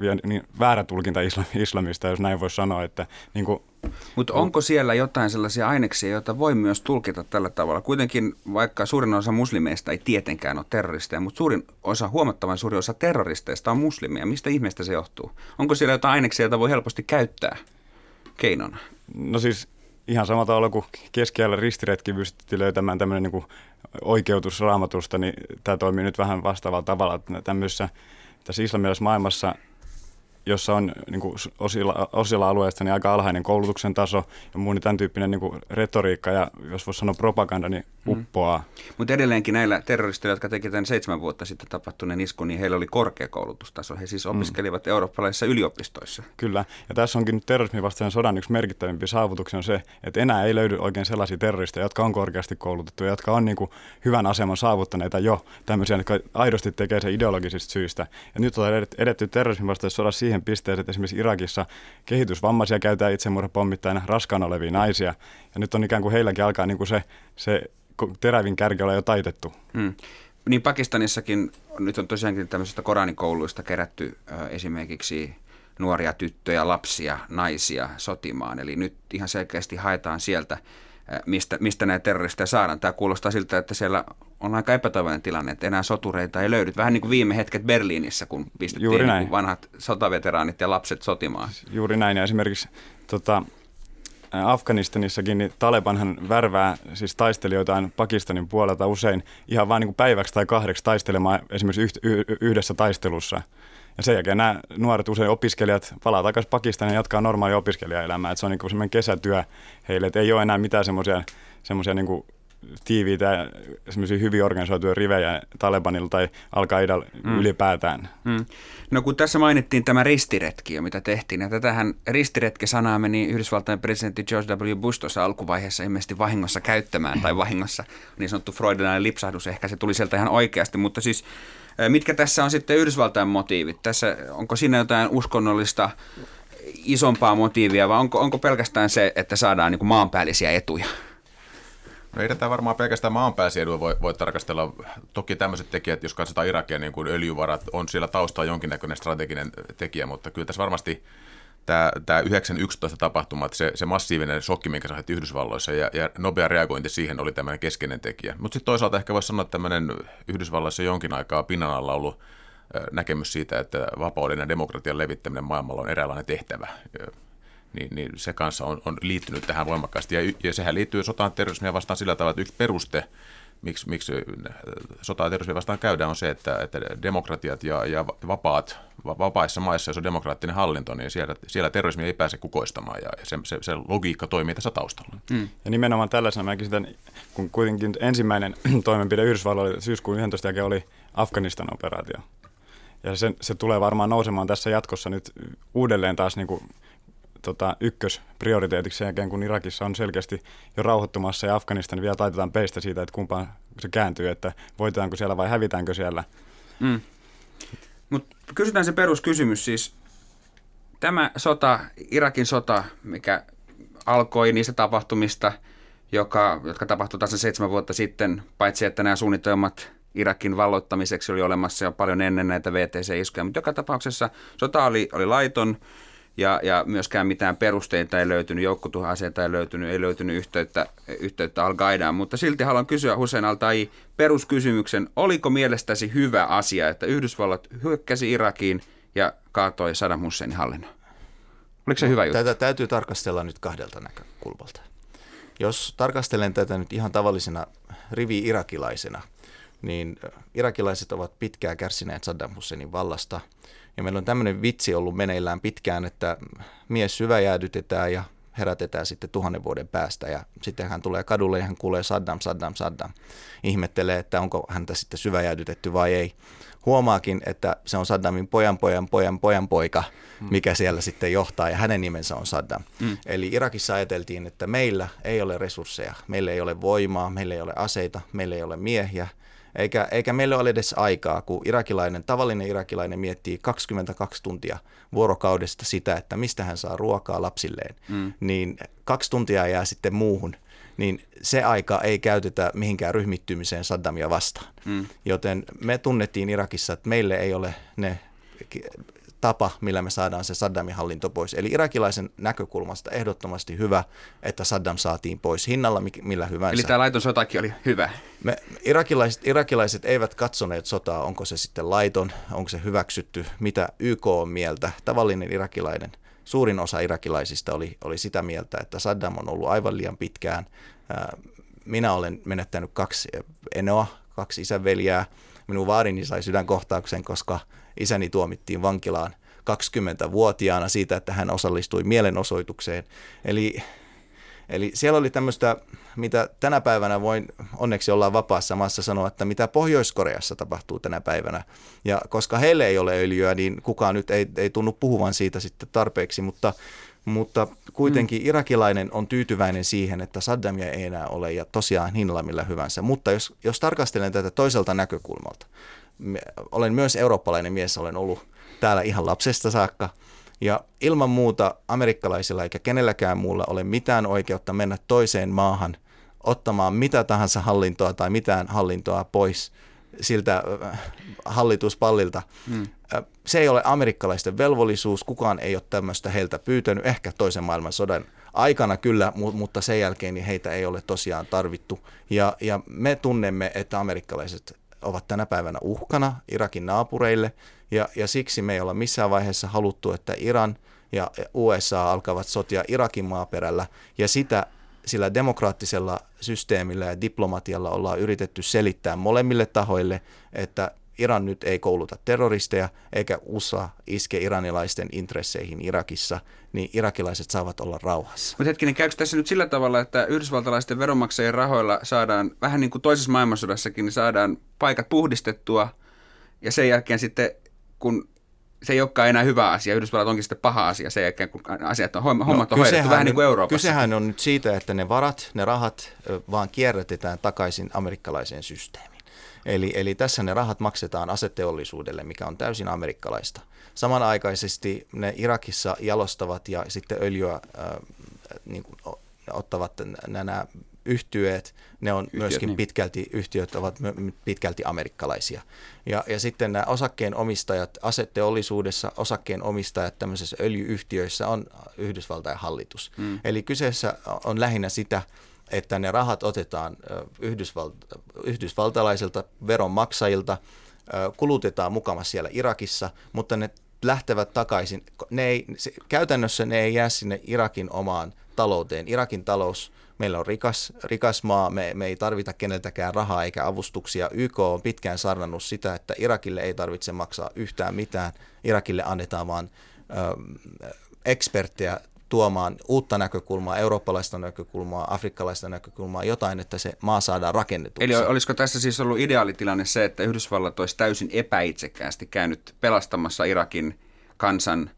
ja, niin väärä tulkinta islamista, jos näin voi sanoa. Että, niin kuin, Mutta onko siellä jotain sellaisia aineksia, joita voi myös tulkita tällä tavalla? Kuitenkin vaikka suurin osa muslimeista ei tietenkään ole terroristeja, mutta suurin osa, huomattavan suuri osa terroristeista on muslimeja. Mistä ihmeestä se johtuu? Onko siellä jotain aineksia, joita voi helposti käyttää keinona? No siis ihan samalla tavalla kuin keskiajalla ristiretki pystytti löytämään tämmöinen niin oikeutus raamatusta, niin tämä toimii nyt vähän vastaavalla tavalla. Tämmöisessä tässä islamilaisessa maailmassa jossa on niin kuin osilla, osilla alueista niin aika alhainen koulutuksen taso ja muu niin tämän tyyppinen niin kuin retoriikka ja jos voisi sanoa propaganda, niin mm. uppoaa. Mm. Mutta edelleenkin näillä terroristeilla, jotka tekivät tämän seitsemän vuotta sitten tapahtuneen iskun, niin heillä oli korkeakoulutustaso. He siis mm. opiskelivat mm. eurooppalaisissa yliopistoissa. Kyllä, ja tässä onkin nyt terrorismin vastainen sodan yksi merkittävimpi saavutuksia on se, että enää ei löydy oikein sellaisia terroristeja, jotka on korkeasti koulutettuja, jotka on niin kuin hyvän aseman saavuttaneita jo tämmöisiä, jotka aidosti tekee se ideologisista syistä. Ja nyt on edetty terrorismin vastaisessa sodassa siihen pisteeseen, että esimerkiksi Irakissa kehitysvammaisia käytetään itsemurhapommittajina, raskaana olevia naisia. Ja nyt on ikään kuin heilläkin alkaa niin kuin se, se terävin kärki olla jo taitettu. Hmm. Niin Pakistanissakin nyt on tosiaankin tämmöisistä koranikouluista kerätty äh, esimerkiksi nuoria tyttöjä, lapsia, naisia sotimaan. Eli nyt ihan selkeästi haetaan sieltä, mistä, mistä näitä terroristeja saadaan. Tämä kuulostaa siltä, että siellä on aika epätoivoinen tilanne, että enää sotureita ei löydy. Vähän niin kuin viime hetket Berliinissä, kun pistettiin niin vanhat sotaveteraanit ja lapset sotimaan. Juuri näin. Ja esimerkiksi tota, Afganistanissakin niin Talebanhan värvää siis taistelijoitaan Pakistanin puolelta usein ihan vain niin päiväksi tai kahdeksi taistelemaan esimerkiksi yhdessä taistelussa – ja sen jälkeen nämä nuoret usein opiskelijat palaa takaisin Pakistaniin ja jatkaa normaalia opiskelijaelämää. Että se on niin semmoinen kesätyö heille, että ei ole enää mitään semmoisia semmoisia niin tiiviitä, semmoisia hyvin organisoituja rivejä Talebanilla tai al mm. ylipäätään. Mm. No kun tässä mainittiin tämä ristiretki jo, mitä tehtiin, ja tätähän ristiretki-sanaa meni Yhdysvaltain presidentti George W. Bush tuossa alkuvaiheessa ilmeisesti vahingossa käyttämään, tai vahingossa niin sanottu freudilainen lipsahdus, ehkä se tuli sieltä ihan oikeasti, mutta siis Mitkä tässä on sitten Yhdysvaltain motiivit? Tässä, onko siinä jotain uskonnollista isompaa motiivia vai onko, onko pelkästään se, että saadaan niin maanpäällisiä etuja? No ei varmaan pelkästään maanpäällisiä etuja voi, voi tarkastella. Toki tämmöiset tekijät, jos katsotaan Irakia, niin kuin öljyvarat, on siellä taustalla jonkinnäköinen strateginen tekijä, mutta kyllä tässä varmasti tämä, tämä 9.11 tapahtuma, se, se massiivinen shokki, minkä sä Yhdysvalloissa ja, ja nopea reagointi siihen oli tämmöinen keskeinen tekijä. Mutta sitten toisaalta ehkä voisi sanoa, että tämmöinen Yhdysvalloissa jonkin aikaa pinnan alla ollut näkemys siitä, että vapauden ja demokratian levittäminen maailmalla on eräänlainen tehtävä. Niin, niin se kanssa on, on liittynyt tähän voimakkaasti. Ja, ja sehän liittyy sotaan terrorismia vastaan sillä tavalla, että yksi peruste miksi, miksi sotaa terrorismia vastaan käydään, on se, että, että demokratiat ja, ja vapaat, vapaissa maissa, jos on demokraattinen hallinto, niin siellä, siellä terrorismi ei pääse kukoistamaan ja se, se, se logiikka toimii tässä taustalla. Mm. Ja nimenomaan tällaisena mäkin sitä, kun kuitenkin ensimmäinen <clears throat> toimenpide Yhdysvalloilla syyskuun 11 jälkeen oli Afganistan operaatio. Ja se, se tulee varmaan nousemaan tässä jatkossa nyt uudelleen taas niin kuin tota, ykkösprioriteetiksi sen jälkeen, kun Irakissa on selkeästi jo rauhoittumassa ja Afganistan vielä taitetaan peistä siitä, että kumpaan se kääntyy, että voitetaanko siellä vai hävitäänkö siellä. Mm. Mutta kysytään se peruskysymys siis. Tämä sota, Irakin sota, mikä alkoi niistä tapahtumista, joka, jotka tapahtuivat taas seitsemän vuotta sitten, paitsi että nämä suunnitelmat Irakin valloittamiseksi oli olemassa jo paljon ennen näitä VTC-iskuja, mutta joka tapauksessa sota oli, oli laiton, ja, ja myöskään mitään perusteita ei löytynyt, joukkotuhoaseita ei löytynyt, ei löytynyt yhteyttä, yhteyttä al mutta silti haluan kysyä Hussein al peruskysymyksen, oliko mielestäsi hyvä asia, että Yhdysvallat hyökkäsi Irakiin ja kaatoi Saddam Husseinin hallinnon? Oliko se hyvä juttu? Tätä täytyy tarkastella nyt kahdelta näkökulmalta. Jos tarkastelen tätä nyt ihan tavallisena rivi-irakilaisena, niin irakilaiset ovat pitkään kärsineet Saddam Husseinin vallasta – ja meillä on tämmöinen vitsi ollut meneillään pitkään, että mies syväjäädytetään ja herätetään sitten tuhannen vuoden päästä ja sitten hän tulee kadulle ja hän kuulee Saddam, Saddam, Saddam. Ihmettelee, että onko häntä sitten syväjäädytetty vai ei. Huomaakin, että se on Saddamin pojan, pojan, pojan, pojan poika, hmm. mikä siellä sitten johtaa ja hänen nimensä on Saddam. Mm. Eli Irakissa ajateltiin, että meillä ei ole resursseja, meillä ei ole voimaa, meillä ei ole aseita, meillä ei ole miehiä, eikä, eikä meillä ole edes aikaa, kun irakilainen, tavallinen irakilainen miettii 22 tuntia vuorokaudesta sitä, että mistä hän saa ruokaa lapsilleen, mm. niin kaksi tuntia jää sitten muuhun niin se aika ei käytetä mihinkään ryhmittymiseen Saddamia vastaan. Mm. Joten me tunnettiin Irakissa, että meille ei ole ne tapa, millä me saadaan se Saddamin hallinto pois. Eli irakilaisen näkökulmasta ehdottomasti hyvä, että Saddam saatiin pois hinnalla millä hyvänsä. Eli tämä laiton sotakin oli hyvä. Me, irakilaiset, irakilaiset eivät katsoneet sotaa, onko se sitten laiton, onko se hyväksytty, mitä YK on mieltä. Tavallinen irakilainen, suurin osa irakilaisista oli, oli sitä mieltä, että Saddam on ollut aivan liian pitkään. Minä olen menettänyt kaksi enoa, kaksi isänveljää. Minun vaarini sai sydänkohtauksen, koska – isäni tuomittiin vankilaan 20-vuotiaana siitä, että hän osallistui mielenosoitukseen. Eli, eli siellä oli tämmöistä, mitä tänä päivänä voin, onneksi ollaan vapaassa maassa sanoa, että mitä Pohjois-Koreassa tapahtuu tänä päivänä. Ja koska heille ei ole öljyä, niin kukaan nyt ei, ei tunnu puhuvan siitä sitten tarpeeksi, mutta mutta kuitenkin mm. irakilainen on tyytyväinen siihen, että Saddamia ei enää ole ja tosiaan hinnalla millä hyvänsä. Mutta jos, jos tarkastelen tätä toiselta näkökulmalta, olen myös eurooppalainen mies, olen ollut täällä ihan lapsesta saakka. Ja ilman muuta amerikkalaisilla eikä kenelläkään muulla ole mitään oikeutta mennä toiseen maahan ottamaan mitä tahansa hallintoa tai mitään hallintoa pois siltä äh, hallituspallilta. Hmm. Se ei ole amerikkalaisten velvollisuus, kukaan ei ole tämmöistä heiltä pyytänyt, ehkä toisen maailmansodan aikana kyllä, mutta sen jälkeen niin heitä ei ole tosiaan tarvittu. Ja, ja me tunnemme, että amerikkalaiset ovat tänä päivänä uhkana Irakin naapureille, ja, ja siksi me ei olla missään vaiheessa haluttu, että Iran ja USA alkavat sotia Irakin maaperällä, ja sitä sillä demokraattisella systeemillä ja diplomatialla ollaan yritetty selittää molemmille tahoille, että Iran nyt ei kouluta terroristeja, eikä USA iske iranilaisten intresseihin Irakissa, niin irakilaiset saavat olla rauhassa. Mutta hetkinen, käykö tässä nyt sillä tavalla, että yhdysvaltalaisten veronmaksajien rahoilla saadaan, vähän niin kuin toisessa maailmansodassakin, niin saadaan paikat puhdistettua, ja sen jälkeen sitten, kun se ei olekaan enää hyvä asia. Yhdysvallat onkin sitten paha asia sen jälkeen, kun asiat on, hommat no, on hoidettu vähän niin kuin Euroopassa. Kysehän on nyt siitä, että ne varat, ne rahat vaan kierrätetään takaisin amerikkalaiseen systeemiin. Eli, eli tässä ne rahat maksetaan aseteollisuudelle, mikä on täysin amerikkalaista. Samanaikaisesti ne Irakissa jalostavat ja sitten öljyä äh, niin kuin, ottavat nämä yhtyeet, ne on Yhtiöt, myöskin niin. pitkälti, yhtiöt ovat pitkälti amerikkalaisia. Ja, ja sitten nämä osakkeenomistajat, aseteollisuudessa osakkeenomistajat tämmöisissä öljyyhtiöissä on Yhdysvaltain hallitus. Mm. Eli kyseessä on lähinnä sitä, että ne rahat otetaan Yhdysvalt- yhdysvaltalaisilta veronmaksajilta, kulutetaan mukamassa siellä Irakissa, mutta ne lähtevät takaisin. Ne ei, se, käytännössä ne ei jää sinne Irakin omaan talouteen. Irakin talous, meillä on rikas, rikas maa, me, me ei tarvita keneltäkään rahaa eikä avustuksia. YK on pitkään sarnannut sitä, että Irakille ei tarvitse maksaa yhtään mitään. Irakille annetaan vaan ö, eksperttejä tuomaan uutta näkökulmaa, eurooppalaista näkökulmaa, afrikkalaista näkökulmaa, jotain, että se maa saadaan rakennetuksi. Eli olisiko tässä siis ollut ideaalitilanne se, että Yhdysvallat olisi täysin epäitsekkäästi käynyt pelastamassa Irakin kansan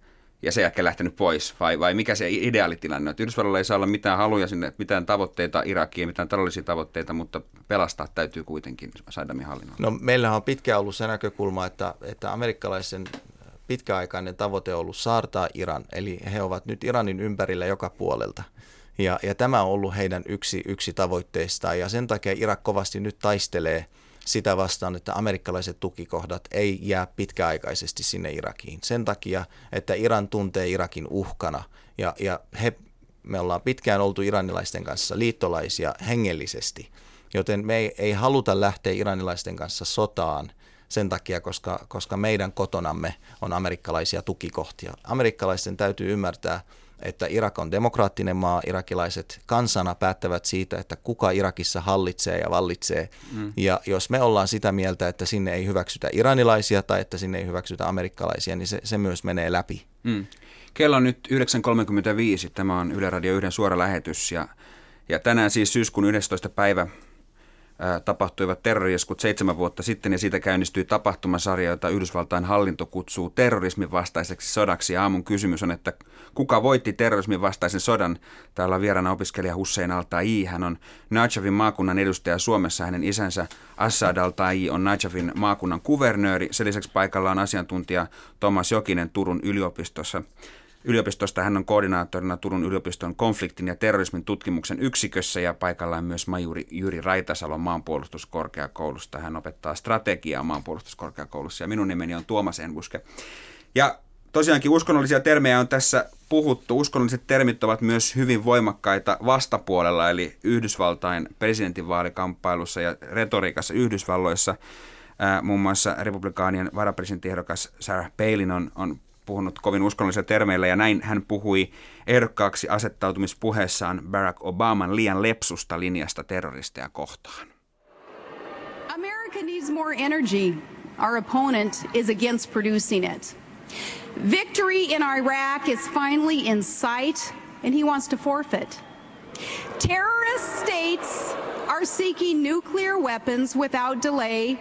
ja sen jälkeen lähtenyt pois, vai, vai mikä se ideaalitilanne on? Että Yhdysvalloilla ei saa olla mitään haluja sinne, mitään tavoitteita Irakiin, mitään taloudellisia tavoitteita, mutta pelastaa täytyy kuitenkin Saddamin hallinnon. No meillähän on pitkä ollut se näkökulma, että, että amerikkalaisen pitkäaikainen tavoite ollut saartaa Iran, eli he ovat nyt Iranin ympärillä joka puolelta. Ja, ja tämä on ollut heidän yksi, yksi tavoitteistaan, ja sen takia Irak kovasti nyt taistelee sitä vastaan, että amerikkalaiset tukikohdat ei jää pitkäaikaisesti sinne Irakiin. Sen takia, että Iran tuntee Irakin uhkana, ja, ja he, me ollaan pitkään oltu iranilaisten kanssa liittolaisia hengellisesti, joten me ei, ei haluta lähteä iranilaisten kanssa sotaan – sen takia, koska, koska meidän kotonamme on amerikkalaisia tukikohtia. Amerikkalaisten täytyy ymmärtää, että Irak on demokraattinen maa, irakilaiset kansana päättävät siitä, että kuka Irakissa hallitsee ja vallitsee. Mm. Ja jos me ollaan sitä mieltä, että sinne ei hyväksytä iranilaisia tai että sinne ei hyväksytä amerikkalaisia, niin se, se myös menee läpi. Mm. Kello on nyt 9.35, tämä on Yle Radio 1 suora lähetys ja, ja tänään siis syyskuun 11. päivä tapahtuivat terrorieskut seitsemän vuotta sitten ja siitä käynnistyi tapahtumasarja, jota Yhdysvaltain hallinto kutsuu terrorismin vastaiseksi sodaksi. Ja aamun kysymys on, että kuka voitti terrorismin vastaisen sodan? Täällä on vieraana opiskelija Hussein al Hän on Najavin maakunnan edustaja Suomessa. Hänen isänsä Assad al on Najavin maakunnan kuvernööri. Sen lisäksi paikalla on asiantuntija Thomas Jokinen Turun yliopistossa. Yliopistosta hän on koordinaattorina Turun yliopiston konfliktin ja terrorismin tutkimuksen yksikössä ja paikallaan myös majuri Jyri Raitasalo maanpuolustuskorkeakoulusta. Hän opettaa strategiaa maanpuolustuskorkeakoulussa ja minun nimeni on Tuomas Enbuske. Ja tosiaankin uskonnollisia termejä on tässä puhuttu. Uskonnolliset termit ovat myös hyvin voimakkaita vastapuolella, eli Yhdysvaltain presidentinvaalikamppailussa ja retoriikassa Yhdysvalloissa. muun muassa republikaanien varapresidenttiehdokas Sarah Palin on, on puhunut kovin uskonnollisilla termeillä ja näin hän puhui ehdokkaaksi asettautumispuheessaan Barack Obaman liian lepsusta linjasta terroristeja kohtaan. America needs more energy. Our opponent is against producing it. Victory in Iraq is finally in sight and he wants to forfeit. Terrorist states are seeking nuclear weapons without delay.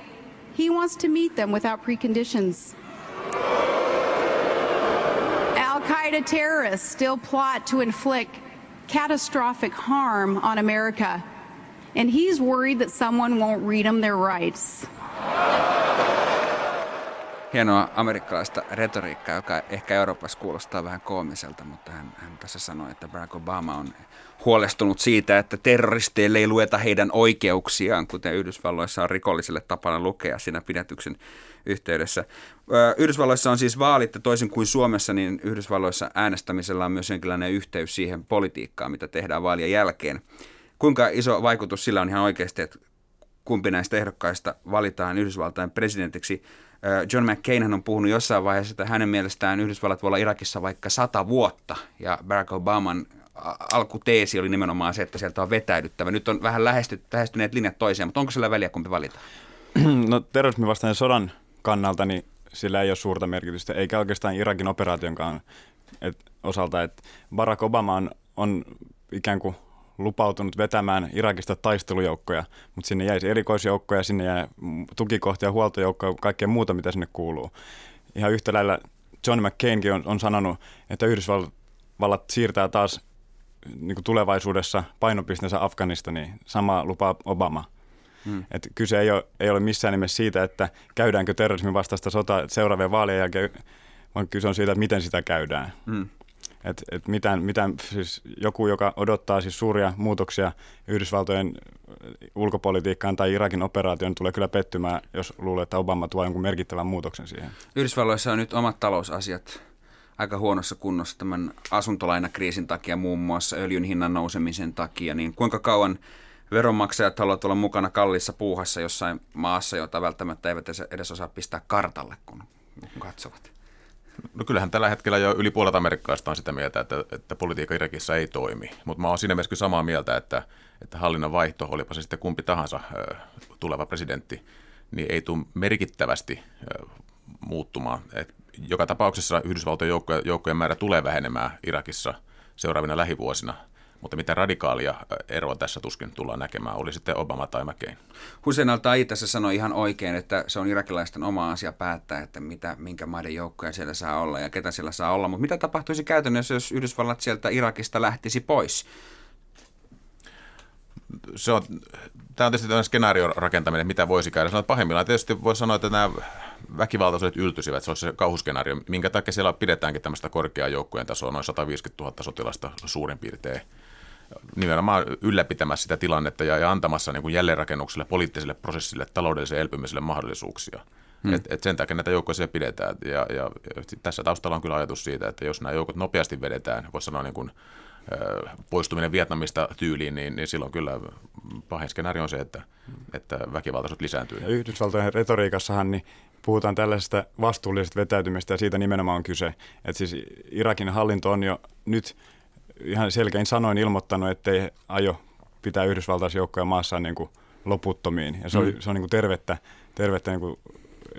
He wants to meet them without preconditions. Qaeda terrorists still plot to inflict catastrophic harm on America, and he's worried that someone won't read them their rights. hienoa amerikkalaista retoriikkaa, joka ehkä Euroopassa kuulostaa vähän koomiselta, mutta hän, hän tässä sanoi, että Barack Obama on huolestunut siitä, että terroristeille ei lueta heidän oikeuksiaan, kuten Yhdysvalloissa on rikolliselle tapana lukea siinä pidätyksen yhteydessä. Yhdysvalloissa on siis vaalit, toisin kuin Suomessa, niin Yhdysvalloissa äänestämisellä on myös jonkinlainen yhteys siihen politiikkaan, mitä tehdään vaalien jälkeen. Kuinka iso vaikutus sillä on ihan oikeasti, että kumpi näistä ehdokkaista valitaan Yhdysvaltain presidentiksi? John McCain on puhunut jossain vaiheessa, että hänen mielestään Yhdysvallat voi olla Irakissa vaikka sata vuotta, ja Barack Obaman alkuteesi oli nimenomaan se, että sieltä on vetäydyttävä. Nyt on vähän lähestyneet linjat toiseen, mutta onko sillä väliä, kumpi valitaan? No terrorismin vastainen sodan kannalta, niin sillä ei ole suurta merkitystä, eikä oikeastaan Irakin operaationkaan et, osalta. Et Barack Obama on, on ikään kuin lupautunut vetämään Irakista taistelujoukkoja, mutta sinne jäisi erikoisjoukkoja, sinne jäi tukikohtia, huoltojoukkoja, kaikkea muuta, mitä sinne kuuluu. Ihan yhtä lailla John McCainkin on, on sanonut, että Yhdysvallat siirtää taas niin tulevaisuudessa painopisteensä Afganistaniin. Sama lupaa Obama. Hmm. Et kyse ei ole, ei ole missään nimessä siitä, että käydäänkö terrorismin vastaista sotaa seuraavien vaalien jälkeen, vaan kyse on siitä, että miten sitä käydään. Hmm. Et, et mitään, mitään, siis joku, joka odottaa siis suuria muutoksia Yhdysvaltojen ulkopolitiikkaan tai Irakin operaation, tulee kyllä pettymään, jos luulee, että Obama tuo jonkun merkittävän muutoksen siihen. Yhdysvalloissa on nyt omat talousasiat aika huonossa kunnossa tämän asuntolainakriisin takia, muun muassa öljyn hinnan nousemisen takia, niin kuinka kauan veronmaksajat haluavat olla mukana kalliissa puuhassa jossain maassa, jota välttämättä eivät edes osaa pistää kartalle, kun katsovat? No kyllähän tällä hetkellä jo yli puolet amerikkalaista on sitä mieltä, että, että politiikka Irakissa ei toimi. Mutta mä oon siinä mielessä samaa mieltä, että, että hallinnon vaihto, olipa se sitten kumpi tahansa tuleva presidentti, niin ei tule merkittävästi muuttumaan. Et joka tapauksessa Yhdysvaltojen joukkojen määrä tulee vähenemään Irakissa seuraavina lähivuosina – mutta mitä radikaalia eroa tässä tuskin tullaan näkemään, oli sitten Obama tai McCain. Hussein al tässä sanoi ihan oikein, että se on irakilaisten oma asia päättää, että mitä, minkä maiden joukkoja siellä saa olla ja ketä siellä saa olla. Mutta mitä tapahtuisi käytännössä, jos Yhdysvallat sieltä Irakista lähtisi pois? Se on, tämä on tietysti tämmöinen skenaarion rakentaminen, mitä voisi käydä. Sanoit pahimmillaan tietysti voi sanoa, että nämä väkivaltaisuudet yltyisivät. Se olisi se kauhuskenaario, minkä takia siellä pidetäänkin tämmöistä korkeaa joukkojen tasoa, noin 150 000 sotilasta suurin piirtein nimenomaan ylläpitämässä sitä tilannetta ja, ja antamassa niin kuin jälleenrakennukselle, poliittiselle prosessille, taloudelliselle elpymiselle mahdollisuuksia. Hmm. Et, et sen takia näitä joukkoja siellä pidetään. Ja, ja, ja tässä taustalla on kyllä ajatus siitä, että jos nämä joukot nopeasti vedetään, voisi sanoa niin kuin, poistuminen Vietnamista tyyliin, niin, niin silloin kyllä pahin skenaario on se, että, että väkivaltaisuus lisääntyy. Ja Yhdysvaltojen retoriikassahan niin puhutaan tällaisesta vastuullisesta vetäytymistä ja siitä nimenomaan on kyse. Että siis Irakin hallinto on jo nyt ihan selkein sanoin ilmoittanut, ettei aio pitää Yhdysvaltaisia joukkoja maassaan niin kuin loputtomiin. Ja se on, mm. se on niin kuin tervettä, tervettä niin kuin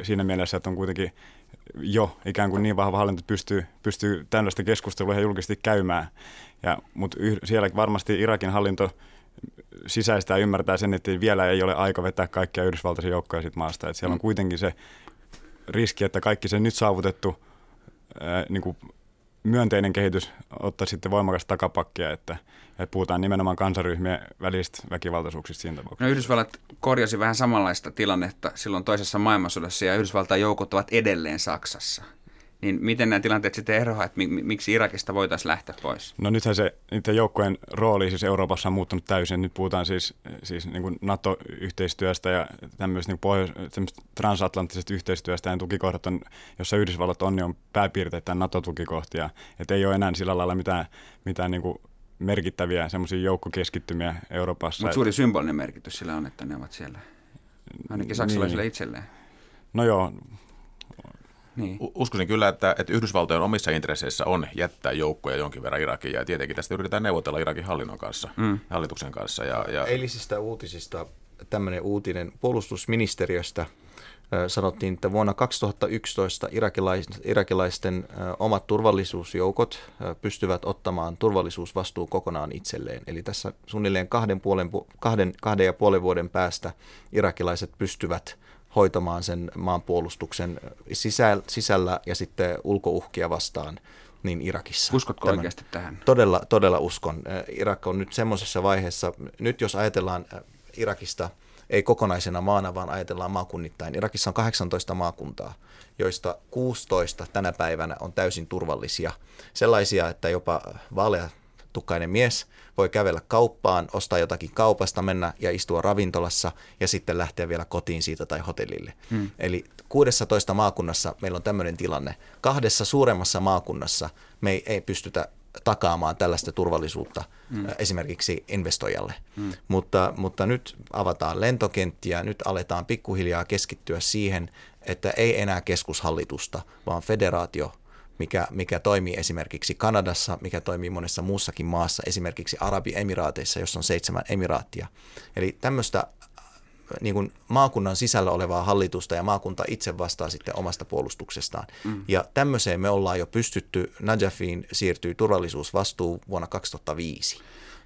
siinä mielessä, että on kuitenkin jo ikään kuin niin vahva hallinto, pystyy, pystyy tällaista keskustelua ihan julkisesti käymään. Ja, mutta yh, siellä varmasti Irakin hallinto sisäistää ymmärtää sen, että vielä ei ole aika vetää kaikkia Yhdysvaltaisia joukkoja siitä maasta. Että siellä on mm. kuitenkin se riski, että kaikki se nyt saavutettu ää, niin kuin myönteinen kehitys ottaa sitten voimakasta takapakkia, että, että puhutaan nimenomaan kansaryhmien välistä väkivaltaisuuksista siinä tapauksessa. No Yhdysvallat korjasi vähän samanlaista tilannetta silloin toisessa maailmansodassa ja Yhdysvaltain joukot ovat edelleen Saksassa. Niin miten nämä tilanteet sitten eroavat, että miksi Irakista voitaisiin lähteä pois? No nythän se niiden joukkojen rooli siis Euroopassa on muuttunut täysin. Nyt puhutaan siis, siis niin kuin NATO-yhteistyöstä ja tämmöistä, niin pohjois, transatlanttisesta yhteistyöstä ja tukikohdat on, jossa Yhdysvallat on, niin on pääpiirteitä NATO-tukikohtia. Että ei ole enää sillä lailla mitään, mitään niin kuin merkittäviä semmoisia joukkokeskittymiä Euroopassa. Mutta suuri symbolinen merkitys sillä on, että ne ovat siellä, ainakin saksalaisille niin. itselleen. No joo, niin. Uskoisin kyllä, että, että Yhdysvaltojen omissa intresseissä on jättää joukkoja jonkin verran Irakiin ja tietenkin tästä yritetään neuvotella Irakin hallinnon kanssa, mm. hallituksen kanssa. Ja, ja... Eilisistä uutisista tämmöinen uutinen puolustusministeriöstä sanottiin, että vuonna 2011 irakilaisten omat turvallisuusjoukot pystyvät ottamaan turvallisuusvastuun kokonaan itselleen. Eli tässä suunnilleen kahden, puolen, kahden, kahden ja puolen vuoden päästä irakilaiset pystyvät hoitamaan sen maanpuolustuksen sisällä, sisällä ja sitten ulkouhkia vastaan niin Irakissa. Uskotko Tämän, oikeasti tähän? Todella, todella uskon. Irak on nyt semmoisessa vaiheessa, nyt jos ajatellaan Irakista ei kokonaisena maana, vaan ajatellaan maakunnittain. Irakissa on 18 maakuntaa, joista 16 tänä päivänä on täysin turvallisia. Sellaisia, että jopa vaalea tukkainen mies voi kävellä kauppaan, ostaa jotakin kaupasta, mennä ja istua ravintolassa ja sitten lähteä vielä kotiin siitä tai hotellille. Hmm. Eli 16 maakunnassa meillä on tämmöinen tilanne. Kahdessa suuremmassa maakunnassa me ei, ei pystytä takaamaan tällaista turvallisuutta mm. esimerkiksi investoijalle. Mm. Mutta, mutta nyt avataan lentokenttiä, nyt aletaan pikkuhiljaa keskittyä siihen, että ei enää keskushallitusta, vaan federaatio, mikä, mikä toimii esimerkiksi Kanadassa, mikä toimii monessa muussakin maassa, esimerkiksi Arabiemiraateissa, jossa on seitsemän emiraattia. Eli tämmöistä niin kuin maakunnan sisällä olevaa hallitusta ja maakunta itse vastaa sitten omasta puolustuksestaan. Mm. Ja tämmöiseen me ollaan jo pystytty. Najafiin siirtyi turvallisuusvastuu vuonna 2005.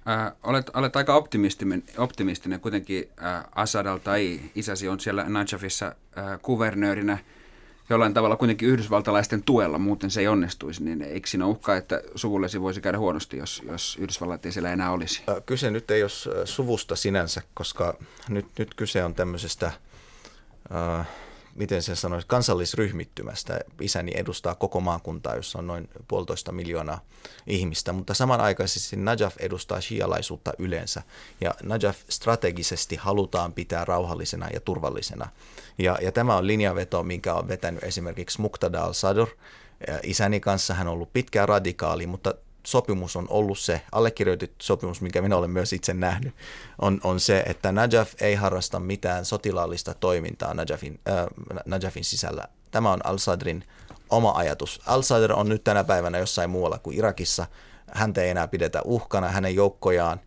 Äh, olet, olet aika optimistinen, optimistinen. kuitenkin äh, Assadal tai isäsi on siellä Najafissa äh, kuvernöörinä – jollain tavalla kuitenkin yhdysvaltalaisten tuella, muuten se ei onnistuisi, niin eikö siinä uhkaa, että suvullesi voisi käydä huonosti, jos, jos Yhdysvallat ei siellä enää olisi? Kyse nyt ei ole suvusta sinänsä, koska nyt, nyt kyse on tämmöisestä... Äh, miten sen sanoisi, kansallisryhmittymästä. Isäni edustaa koko maakuntaa, jossa on noin puolitoista miljoonaa ihmistä, mutta samanaikaisesti Najaf edustaa shialaisuutta yleensä. Ja Najaf strategisesti halutaan pitää rauhallisena ja turvallisena. Ja, ja tämä on linjaveto, minkä on vetänyt esimerkiksi Muqtada al-Sadr. Isäni kanssa hän on ollut pitkään radikaali, mutta sopimus on ollut se, allekirjoitettu sopimus, minkä minä olen myös itse nähnyt, on, on se, että Najaf ei harrasta mitään sotilaallista toimintaa Najafin, äh, Najafin sisällä. Tämä on al-Sadrin oma ajatus. Al-Sadr on nyt tänä päivänä jossain muualla kuin Irakissa. Häntä ei enää pidetä uhkana, hänen joukkojaan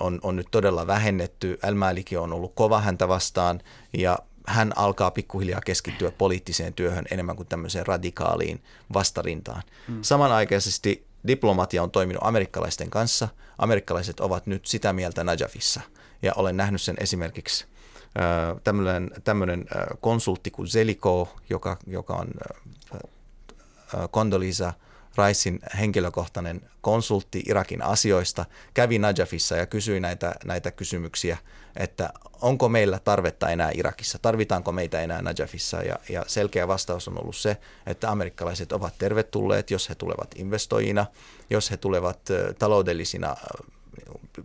on, on nyt todella vähennetty. al on ollut kova häntä vastaan ja hän alkaa pikkuhiljaa keskittyä poliittiseen työhön enemmän kuin tämmöiseen radikaaliin vastarintaan. Hmm. Samanaikaisesti diplomatia on toiminut amerikkalaisten kanssa. Amerikkalaiset ovat nyt sitä mieltä Najafissa. Ja olen nähnyt sen esimerkiksi tämmöinen, tämmöinen konsultti kuin Zeliko, joka, joka on Condoleezza Ricein henkilökohtainen konsultti Irakin asioista, kävi Najafissa ja kysyi näitä, näitä kysymyksiä, että onko meillä tarvetta enää Irakissa, tarvitaanko meitä enää Najafissa? Ja, ja selkeä vastaus on ollut se, että amerikkalaiset ovat tervetulleet, jos he tulevat investoijina, jos he tulevat taloudellisina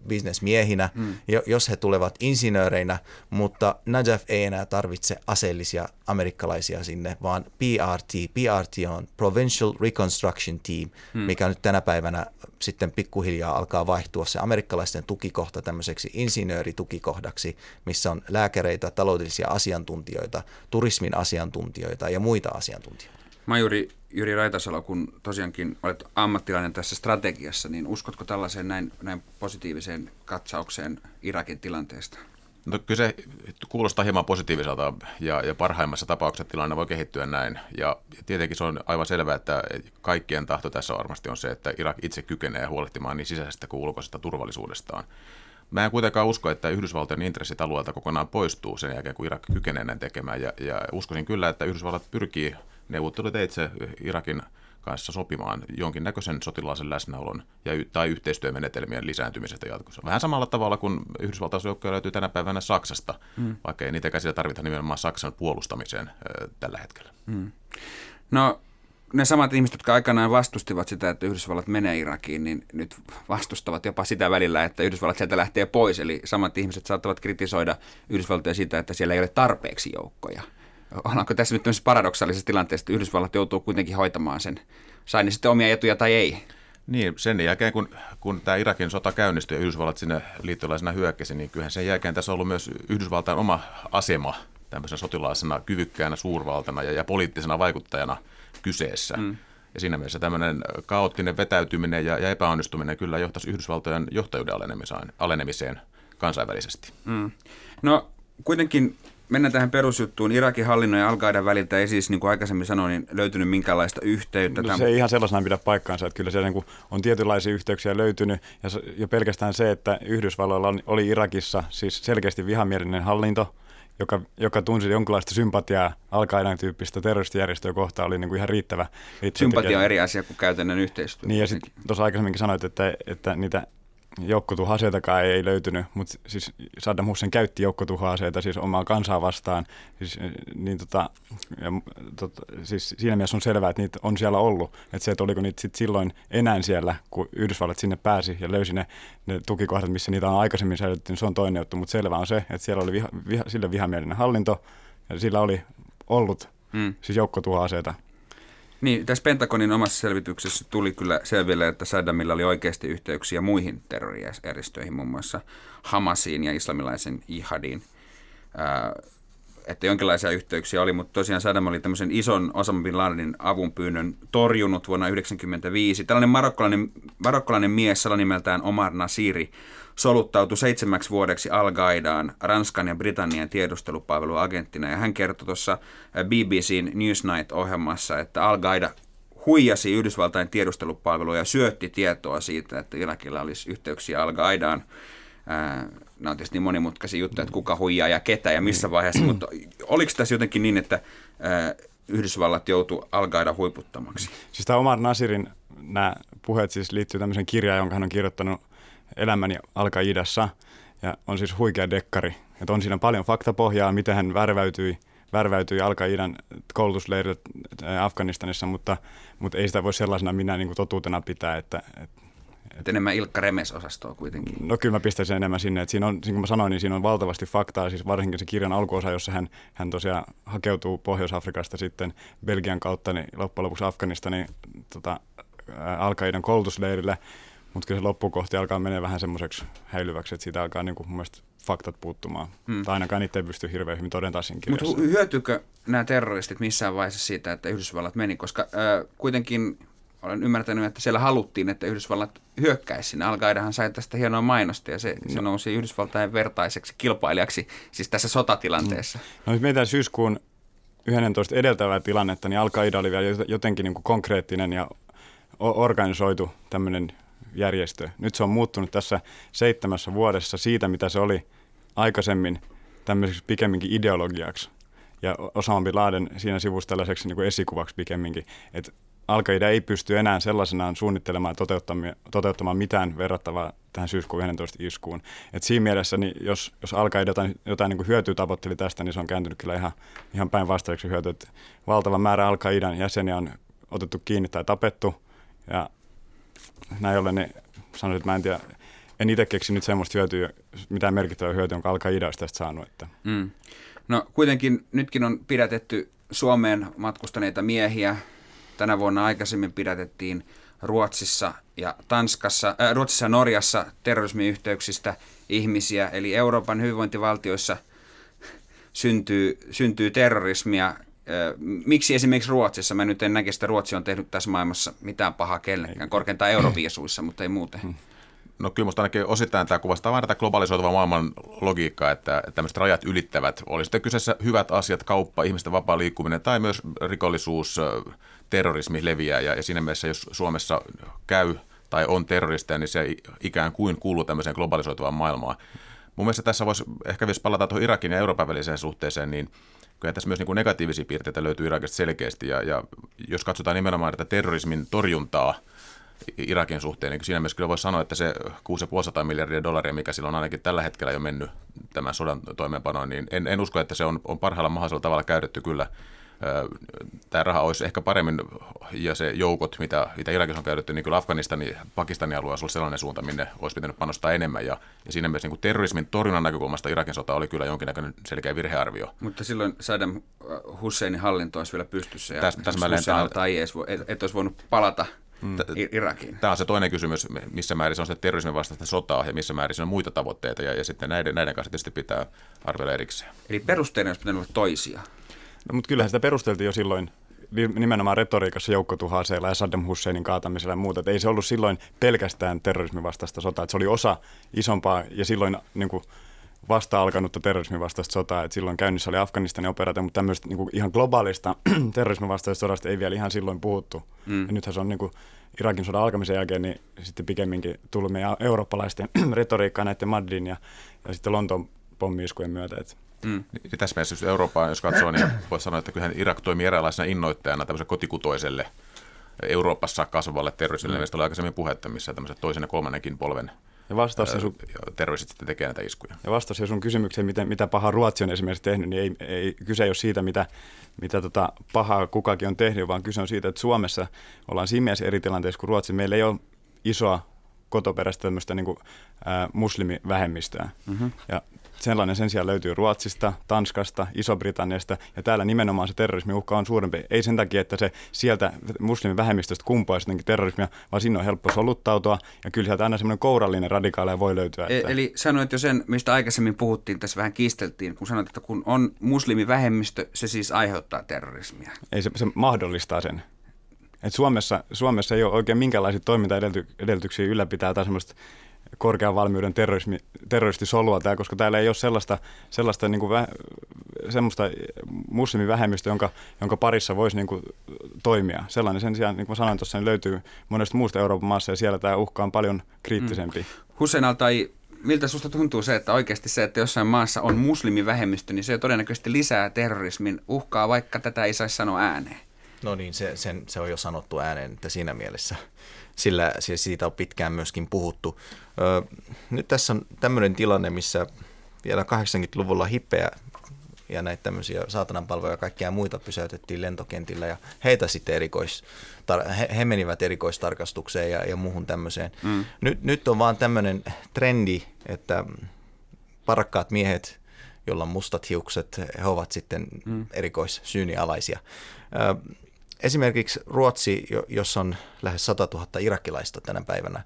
bisnesmiehinä, mm. jos he tulevat insinööreinä, mutta Najaf ei enää tarvitse aseellisia amerikkalaisia sinne, vaan PRT, PRT on Provincial Reconstruction Team, mm. mikä nyt tänä päivänä sitten pikkuhiljaa alkaa vaihtua se amerikkalaisten tukikohta tämmöiseksi insinööritukikohdaksi, missä on lääkäreitä, taloudellisia asiantuntijoita, turismin asiantuntijoita ja muita asiantuntijoita. Majuri Jyri Raitasalo, kun tosiaankin olet ammattilainen tässä strategiassa, niin uskotko tällaiseen näin, näin positiiviseen katsaukseen Irakin tilanteesta? No kyllä se kuulostaa hieman positiiviselta ja, ja parhaimmassa tapauksessa tilanne voi kehittyä näin. Ja, ja tietenkin se on aivan selvää, että kaikkien tahto tässä varmasti on se, että Irak itse kykenee huolehtimaan niin sisäisestä kuin ulkoisesta turvallisuudestaan. Mä en kuitenkaan usko, että Yhdysvaltojen intressit alueelta kokonaan poistuu sen jälkeen, kun Irak kykenee näin tekemään. Ja, ja uskoisin kyllä, että Yhdysvallat pyrkii neuvotteluteitse Irakin kanssa sopimaan jonkinnäköisen sotilaisen läsnäolon ja, tai yhteistyömenetelmien lisääntymisestä jatkossa. Vähän samalla tavalla kuin Yhdysvaltaisjoukkoja löytyy tänä päivänä Saksasta, mm. vaikka ei niitä käsiä tarvita nimenomaan Saksan puolustamiseen ö, tällä hetkellä. Mm. No ne samat ihmiset, jotka aikanaan vastustivat sitä, että Yhdysvallat menee Irakiin, niin nyt vastustavat jopa sitä välillä, että Yhdysvallat sieltä lähtee pois. Eli samat ihmiset saattavat kritisoida Yhdysvaltoja sitä, että siellä ei ole tarpeeksi joukkoja ollaanko tässä nyt tämmöisessä paradoksaalisessa tilanteessa, että Yhdysvallat joutuu kuitenkin hoitamaan sen, sai ne sitten omia etuja tai ei? Niin, sen jälkeen kun, kun tämä Irakin sota käynnistyi ja Yhdysvallat sinne liittolaisena hyökkäsi, niin kyllähän sen jälkeen tässä on ollut myös Yhdysvaltain oma asema tämmöisenä sotilaisena kyvykkäänä suurvaltana ja, ja poliittisena vaikuttajana kyseessä. Mm. Ja siinä mielessä tämmöinen kaoottinen vetäytyminen ja, ja epäonnistuminen kyllä johtaisi Yhdysvaltojen johtajuuden alenemiseen, alenemiseen kansainvälisesti. Mm. No kuitenkin mennään tähän perusjuttuun. Irakin hallinnon ja al väliltä ei siis, niin kuin aikaisemmin sanoin, niin löytynyt minkäänlaista yhteyttä. No, se ei ihan sellaisena pidä paikkaansa, että kyllä siellä niin on tietynlaisia yhteyksiä löytynyt. Ja, ja pelkästään se, että Yhdysvalloilla oli Irakissa siis selkeästi vihamielinen hallinto, joka, joka tunsi jonkinlaista sympatiaa al tyyppistä terroristijärjestöä kohtaan, oli niin kuin ihan riittävä. Sympatia on eri asia kuin käytännön yhteistyö. Niin ja sitten tuossa aikaisemminkin sanoit, että, että niitä joukkotuhoaseitakaan ei, ei löytynyt, mutta siis Saddam Hussein käytti joukkotuhoaseita siis omaa kansaa vastaan, siis, niin tota, ja, tota, siis siinä mielessä on selvää, että niitä on siellä ollut, että se, että oliko niitä sit silloin enää siellä, kun Yhdysvallat sinne pääsi ja löysi ne, ne tukikohdat, missä niitä on aikaisemmin säilytetty, niin se on toinen juttu, mutta selvää on se, että siellä oli viha, viha, sille vihamielinen hallinto ja sillä oli ollut mm. siis joukkotuhoaseita niin, tässä Pentagonin omassa selvityksessä tuli kyllä selville, että Saddamilla oli oikeasti yhteyksiä muihin terrorijärjestöihin, muun muassa Hamasiin ja islamilaisen jihadiin. että jonkinlaisia yhteyksiä oli, mutta tosiaan Saddam oli tämmöisen ison Osama Bin Ladenin avunpyynnön torjunut vuonna 1995. Tällainen marokkolainen, marokkolainen mies, nimeltään Omar Nasiri, soluttautui seitsemäksi vuodeksi Al-Qaidaan Ranskan ja Britannian tiedustelupalveluagenttina. Ja hän kertoi tuossa BBCn Newsnight-ohjelmassa, että Al-Qaida huijasi Yhdysvaltain tiedustelupalvelua ja syötti tietoa siitä, että Irakilla olisi yhteyksiä Al-Qaidaan. Nämä on tietysti niin monimutkaisia juttuja, että kuka huijaa ja ketä ja missä vaiheessa, mutta oliko tässä jotenkin niin, että Yhdysvallat joutui Al-Qaidan huiputtamaksi? Siis tämä Omar Nasirin nämä puheet siis liittyy tämmöiseen kirjaan, jonka hän on kirjoittanut elämäni alkaa idässä ja on siis huikea dekkari. Että on siinä paljon faktapohjaa, miten hän värväytyi, värväytyi Al-Qaidan koulutusleirille äh, Afganistanissa, mutta, mutta ei sitä voi sellaisena minä niin kuin totuutena pitää, että, että et enemmän Ilkka Remes-osastoa kuitenkin. No kyllä mä pistäisin enemmän sinne. Että siinä on, niin kuin mä sanoin, niin siinä on valtavasti faktaa, siis varsinkin se kirjan alkuosa, jossa hän, hän tosiaan hakeutuu Pohjois-Afrikasta sitten Belgian kautta niin loppujen lopuksi Afganistanin tota, äh, al koulutusleirille. Mutta kyllä se loppukohti alkaa mennä vähän semmoiseksi häilyväksi, että siitä alkaa niin kuin, mun mielestä faktat puuttumaan. Hmm. Tai ainakaan niitä ei pysty hirveän hyvin todentamaan siinä Mutta hyötyykö nämä terroristit missään vaiheessa siitä, että Yhdysvallat meni? Koska äh, kuitenkin olen ymmärtänyt, että siellä haluttiin, että Yhdysvallat hyökkäisi sinne. al sai tästä hienoa mainosta ja se, no. se nousi Yhdysvaltain vertaiseksi kilpailijaksi siis tässä sotatilanteessa. Hmm. No jos mietitään syyskuun 11 edeltävää tilannetta, niin al oli vielä jotenkin niin kuin konkreettinen ja organisoitu tämmöinen järjestö. Nyt se on muuttunut tässä seitsemässä vuodessa siitä, mitä se oli aikaisemmin tämmöiseksi pikemminkin ideologiaksi. Ja Osama Bin Laden siinä sivussa tällaiseksi niin kuin esikuvaksi pikemminkin, että al ei pysty enää sellaisenaan suunnittelemaan ja toteuttamaan, mitään verrattavaa tähän syyskuun 11 iskuun. Et siinä mielessä, niin jos, jos al jotain, jotain niin hyötyä tavoitteli tästä, niin se on kääntynyt kyllä ihan, ihan päinvastaiseksi hyöty. Että valtava määrä al jäseniä on otettu kiinni tai tapettu, ja näin ollen niin sanoisin, että mä en tiedä, en itse keksinyt semmoista hyötyä, mitään merkittävää hyötyä, jonka alkaa idästä tästä saanut. Että. Mm. No kuitenkin nytkin on pidätetty Suomeen matkustaneita miehiä. Tänä vuonna aikaisemmin pidätettiin Ruotsissa ja Tanskassa, äh, Ruotsissa ja Norjassa terrorismiyhteyksistä ihmisiä, eli Euroopan hyvinvointivaltioissa syntyy, syntyy terrorismia miksi esimerkiksi Ruotsissa, mä nyt en näkisi, että Ruotsi on tehnyt tässä maailmassa mitään pahaa kellekään, korkeintaan euroviisuissa, mutta ei muuten. Hmm. No kyllä minusta ainakin osittain tämä kuvastaa vain tätä globalisoituvaa maailman logiikkaa, että tämmöiset rajat ylittävät, oli sitten kyseessä hyvät asiat, kauppa, ihmisten vapaa liikkuminen tai myös rikollisuus, terrorismi leviää ja, ja siinä mielessä jos Suomessa käy tai on terroristeja, niin se ikään kuin kuuluu tämmöiseen globalisoituvaan maailmaan. Mun mielestä tässä voisi ehkä jos palata tuohon Irakin ja Euroopan väliseen suhteeseen, niin kyllä tässä myös niin kuin negatiivisia piirteitä löytyy Irakista selkeästi. Ja, ja jos katsotaan nimenomaan tätä terrorismin torjuntaa Irakin suhteen, niin siinä mielessä kyllä voisi sanoa, että se 6,5 miljardia dollaria, mikä silloin ainakin tällä hetkellä jo mennyt tämän sodan toimeenpanoon, niin en, en usko, että se on, on parhaalla mahdollisella tavalla käytetty kyllä – tämä raha olisi ehkä paremmin, ja se joukot, mitä, mitä Irakissa on käytetty, niin kyllä Afganistanin ja Pakistanin alue olisi ollut sellainen suunta, minne olisi pitänyt panostaa enemmän. Ja, ja siinä mielessä niin terrorismin torjunnan näkökulmasta Irakin sota oli kyllä jonkinnäköinen selkeä virhearvio. Mutta silloin Saddam Husseinin hallinto olisi vielä pystyssä, ja Täs, täsmälleen tämä... tai ei et, et olisi voinut palata mm. Irakiin. Tämä on se toinen kysymys, missä määrin se on sitä terrorismin vastaista sotaa ja missä määrin se on muita tavoitteita ja, ja sitten näiden, näiden kanssa tietysti pitää arvioida erikseen. Eli perusteena olisi pitänyt olla toisia. No, mutta kyllähän sitä perusteltiin jo silloin nimenomaan retoriikassa joukkotuhaseilla ja Saddam Husseinin kaatamisella ja muuta. Että ei se ollut silloin pelkästään terrorismin vastaista sotaa, että se oli osa isompaa ja silloin niin kuin, vasta alkanutta terrorismin vastaista sotaa, että silloin käynnissä oli Afganistanin operaatio, mutta tämmöistä niin kuin ihan globaalista <clears throat> terrorismin vastaista sodasta ei vielä ihan silloin puhuttu. Mm. Ja nythän se on niin kuin, Irakin sodan alkamisen jälkeen niin sitten pikemminkin tullut meidän eurooppalaisten <clears throat> retoriikkaa näiden Madridin ja, ja sitten Lontoon pommiiskujen myötä. Että Mm. Niin tässä mielessä, jos Eurooppaa jos katsoo, niin voisi sanoa, että kyllähän Irak toimii eräänlaisena innoittajana tämmöiselle kotikutoiselle Euroopassa kasvavalle terrorismille, mm. mistä oli aikaisemmin puhetta, missä tämmöiset toisen ja kolmannenkin polven ja vastaus sun, terroristit sitten tekee näitä iskuja. Ja vastaus sun kysymykseen, miten, mitä paha Ruotsi on esimerkiksi tehnyt, niin ei, ei kyse ei ole siitä, mitä, mitä tota pahaa kukakin on tehnyt, vaan kyse on siitä, että Suomessa ollaan siinä mielessä eri tilanteessa kuin Ruotsi. Meillä ei ole isoa kotoperäistä tämmöistä niin kuin, ää, muslimivähemmistöä. Mm-hmm. Ja sellainen sen sijaan löytyy Ruotsista, Tanskasta, Iso-Britanniasta, ja täällä nimenomaan se terrorismiuhka on suurempi. Ei sen takia, että se sieltä muslimivähemmistöstä kumpuaisi jotenkin terrorismia, vaan sinne on helppo soluttautua, ja kyllä sieltä aina semmoinen kourallinen radikaaleja voi löytyä. Että... Eli sanoit jo sen, mistä aikaisemmin puhuttiin, tässä vähän kiisteltiin, kun sanoit, että kun on muslimivähemmistö, se siis aiheuttaa terrorismia. Ei, se, se mahdollistaa sen. Et Suomessa, Suomessa ei ole oikein minkälaisia toimintaedellytyksiä ylläpitää tai semmoista korkean valmiuden terrorismi, terroristisolua tää, koska täällä ei ole sellaista, sellaista niin kuin vä, semmoista muslimivähemmistöä, jonka, jonka parissa voisi niin kuin toimia. Sellainen sen sijaan, niin kuin sanoin tuossa, niin löytyy monesta muusta Euroopan maassa ja siellä tämä uhka on paljon kriittisempi. Mm. Hussein tai miltä susta tuntuu se, että oikeasti se, että jossain maassa on muslimivähemmistö, niin se todennäköisesti lisää terrorismin uhkaa, vaikka tätä ei saisi sanoa ääneen? No niin, se, sen, se on jo sanottu ääneen, että siinä mielessä sillä siitä on pitkään myöskin puhuttu. Nyt tässä on tämmöinen tilanne, missä vielä 80-luvulla hippeä ja näitä tämmöisiä saatananpalveluja ja kaikkia muita pysäytettiin lentokentillä ja heitä sitten erikois, tar, he, he menivät erikoistarkastukseen ja, ja muuhun tämmöiseen. Mm. Nyt, nyt on vaan tämmöinen trendi, että parakkaat miehet, joilla on mustat hiukset, he ovat sitten mm. erikoissyynialaisia. Esimerkiksi Ruotsi, jossa on lähes 100 000 irakilaista tänä päivänä,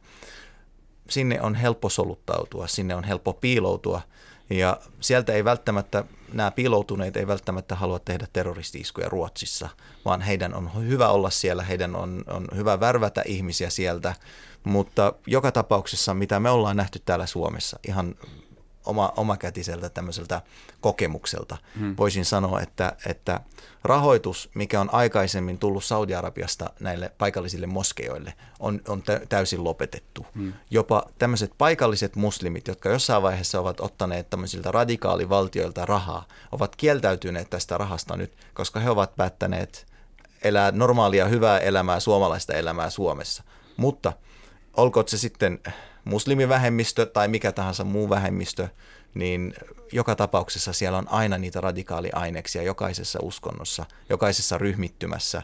sinne on helppo soluttautua, sinne on helppo piiloutua ja sieltä ei välttämättä, nämä piiloutuneet ei välttämättä halua tehdä terroristiiskuja Ruotsissa, vaan heidän on hyvä olla siellä, heidän on, on hyvä värvätä ihmisiä sieltä, mutta joka tapauksessa, mitä me ollaan nähty täällä Suomessa, ihan oma, omakätiseltä tämmöiseltä kokemukselta. Hmm. Voisin sanoa, että, että rahoitus, mikä on aikaisemmin tullut Saudi-Arabiasta näille paikallisille moskeijoille, on, on täysin lopetettu. Hmm. Jopa tämmöiset paikalliset muslimit, jotka jossain vaiheessa ovat ottaneet tämmöisiltä radikaalivaltioilta rahaa, ovat kieltäytyneet tästä rahasta nyt, koska he ovat päättäneet elää normaalia, hyvää elämää, suomalaista elämää Suomessa. Mutta olkoon se sitten muslimivähemmistö tai mikä tahansa muu vähemmistö, niin joka tapauksessa siellä on aina niitä radikaaliaineksia jokaisessa uskonnossa, jokaisessa ryhmittymässä.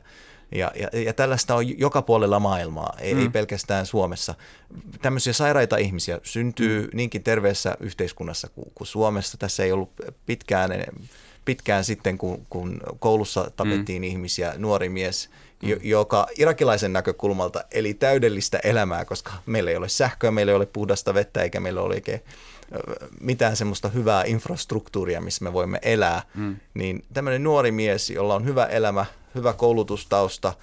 Ja, ja, ja tällaista on joka puolella maailmaa, ei, mm. ei pelkästään Suomessa. Tämmöisiä sairaita ihmisiä syntyy mm. niinkin terveessä yhteiskunnassa kuin, kuin Suomessa. Tässä ei ollut pitkään, pitkään sitten, kun, kun koulussa tapettiin mm. ihmisiä, nuori mies – joka irakilaisen näkökulmalta eli täydellistä elämää, koska meillä ei ole sähköä, meillä ei ole puhdasta vettä eikä meillä ole oikein mitään semmoista hyvää infrastruktuuria, missä me voimme elää, mm. niin tämmöinen nuori mies, jolla on hyvä elämä, hyvä koulutustausta,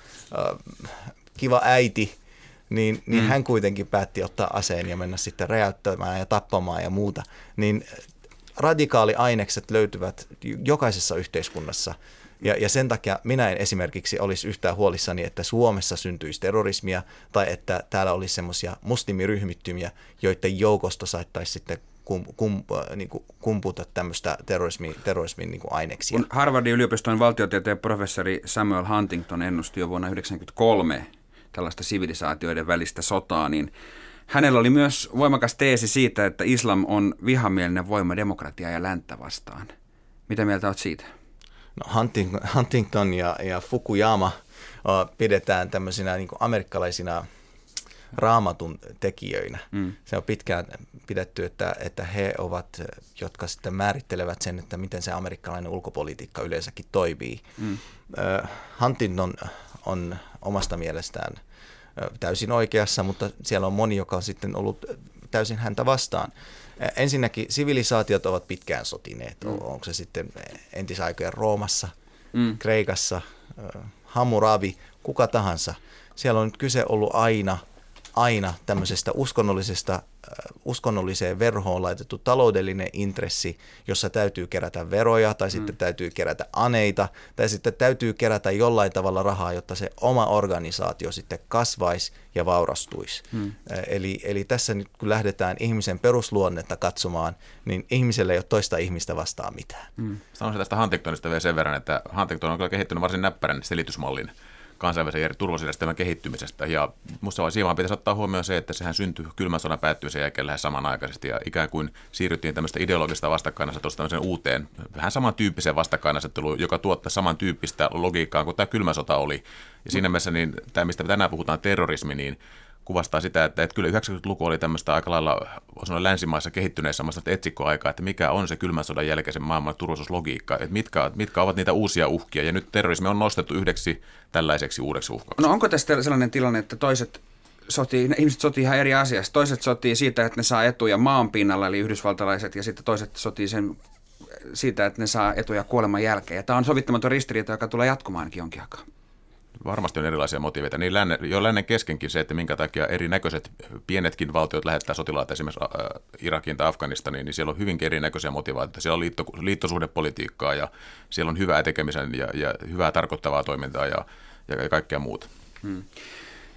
kiva äiti, niin, niin mm. hän kuitenkin päätti ottaa aseen ja mennä sitten räjäyttämään ja tappamaan ja muuta. Niin radikaaliainekset löytyvät jokaisessa yhteiskunnassa – ja, ja sen takia minä en esimerkiksi olisi yhtään huolissani, että Suomessa syntyisi terrorismia tai että täällä olisi semmoisia muslimiryhmittymiä, joiden joukosta saattaisi sitten kum, kum, äh, niin kuin kumputa tämmöistä terrorismin, terrorismin niin kuin aineksia. Kun Harvardin yliopiston valtiotieteen professori Samuel Huntington ennusti jo vuonna 1993 tällaista sivilisaatioiden välistä sotaa, niin hänellä oli myös voimakas teesi siitä, että islam on vihamielinen voima demokratiaa ja länttä vastaan. Mitä mieltä olet siitä? No Huntington ja, ja Fukuyama pidetään tämmöisinä niin amerikkalaisina raamatun tekijöinä. Mm. Se on pitkään pidetty, että, että he ovat, jotka sitten määrittelevät sen, että miten se amerikkalainen ulkopolitiikka yleensäkin toimii. Mm. Huntington on omasta mielestään täysin oikeassa, mutta siellä on moni, joka on sitten ollut täysin häntä vastaan. Ensinnäkin sivilisaatiot ovat pitkään sotineet. Mm. Onko se sitten entisaikojen Roomassa, mm. Kreikassa, Hammurabi, kuka tahansa. Siellä on nyt kyse ollut aina, aina tämmöisestä uskonnollisesta uskonnolliseen verhoon laitettu taloudellinen intressi, jossa täytyy kerätä veroja tai sitten mm. täytyy kerätä aneita tai sitten täytyy kerätä jollain tavalla rahaa, jotta se oma organisaatio sitten kasvaisi ja vaurastuisi. Mm. Eli, eli tässä nyt kun lähdetään ihmisen perusluonnetta katsomaan, niin ihmiselle ei ole toista ihmistä vastaan mitään. Mm. Sanoisin tästä Huntingtonista vielä sen verran, että Huntington on kyllä kehittynyt varsin näppärän selitysmallin kansainvälisen turvallisuusjärjestelmän kehittymisestä. Ja minusta siinä pitäisi ottaa huomioon se, että sehän syntyi kylmän sodan päättymisen jälkeen lähes samanaikaisesti ja ikään kuin siirryttiin tämmöistä ideologista vastakkainasettelusta tämmöiseen uuteen, vähän samantyyppiseen vastakkainasetteluun, joka tuottaa samantyyppistä logiikkaa kuin tämä kylmä sota oli. Ja siinä mielessä niin, tämä, mistä tänään puhutaan, terrorismi, niin kuvastaa sitä, että, että kyllä 90-luku oli tämmöistä aika lailla sanoa, länsimaissa kehittyneissä etsikkoaikaa, että mikä on se kylmän sodan jälkeisen maailman turvallisuuslogiikka, että mitkä, mitkä ovat niitä uusia uhkia. Ja nyt terrorismi on nostettu yhdeksi tällaiseksi uudeksi uhkaksi. No onko tästä sellainen tilanne, että toiset sotii, ihmiset sotii ihan eri asiasta. Toiset sotii siitä, että ne saa etuja maan pinnalla, eli yhdysvaltalaiset, ja sitten toiset sotii sen siitä, että ne saa etuja kuoleman jälkeen. Ja tämä on sovittamaton ristiriita, joka tulee jatkumaankin jonkin aikaa varmasti on erilaisia motiiveita. Niin länne, jo lännen keskenkin se, että minkä takia erinäköiset pienetkin valtiot lähettää sotilaat esimerkiksi Irakiin tai Afganistaniin, niin siellä on hyvinkin erinäköisiä motivaatioita. Siellä on liitto, liittosuhdepolitiikkaa ja siellä on hyvää tekemisen ja, ja hyvää tarkoittavaa toimintaa ja, ja kaikkea muuta. Hmm.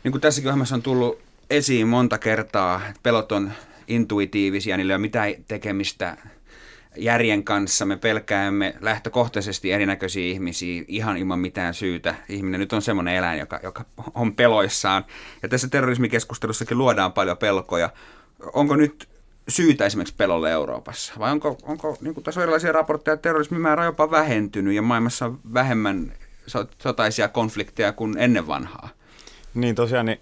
Niin kuin tässäkin ohjelmassa on tullut esiin monta kertaa, pelot on intuitiivisia, niillä ei ole mitään tekemistä järjen kanssa. Me pelkäämme lähtökohtaisesti erinäköisiä ihmisiä ihan ilman mitään syytä. Ihminen nyt on semmoinen eläin, joka, joka on peloissaan. Ja tässä terrorismikeskustelussakin luodaan paljon pelkoja. Onko nyt syytä esimerkiksi pelolle Euroopassa? Vai onko, onko niin kuin tässä on erilaisia raportteja, että terrorismin määrä on jopa vähentynyt ja maailmassa on vähemmän sotaisia konflikteja kuin ennen vanhaa? Niin tosiaan, niin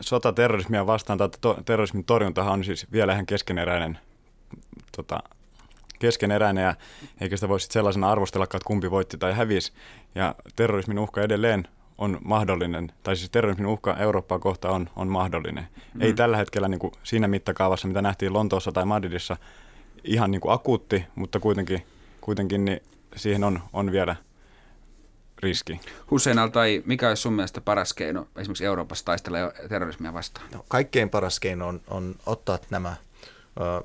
sota terrorismia vastaan tai terrorismin torjuntahan on siis vielä ihan keskeneräinen tota, keskeneräinen ja eikä sitä voi sellaisena arvostella, että kumpi voitti tai hävisi. Ja terrorismin uhka edelleen on mahdollinen, tai siis terrorismin uhka Eurooppaa kohtaan on, on mahdollinen. Mm. Ei tällä hetkellä niin kuin siinä mittakaavassa, mitä nähtiin Lontoossa tai Madridissa, ihan niin kuin akuutti, mutta kuitenkin, kuitenkin niin siihen on, on vielä riski. Hussein tai mikä olisi sun mielestä paras keino esimerkiksi Euroopassa taistella terrorismia vastaan? No, kaikkein paras keino on, on ottaa nämä ö,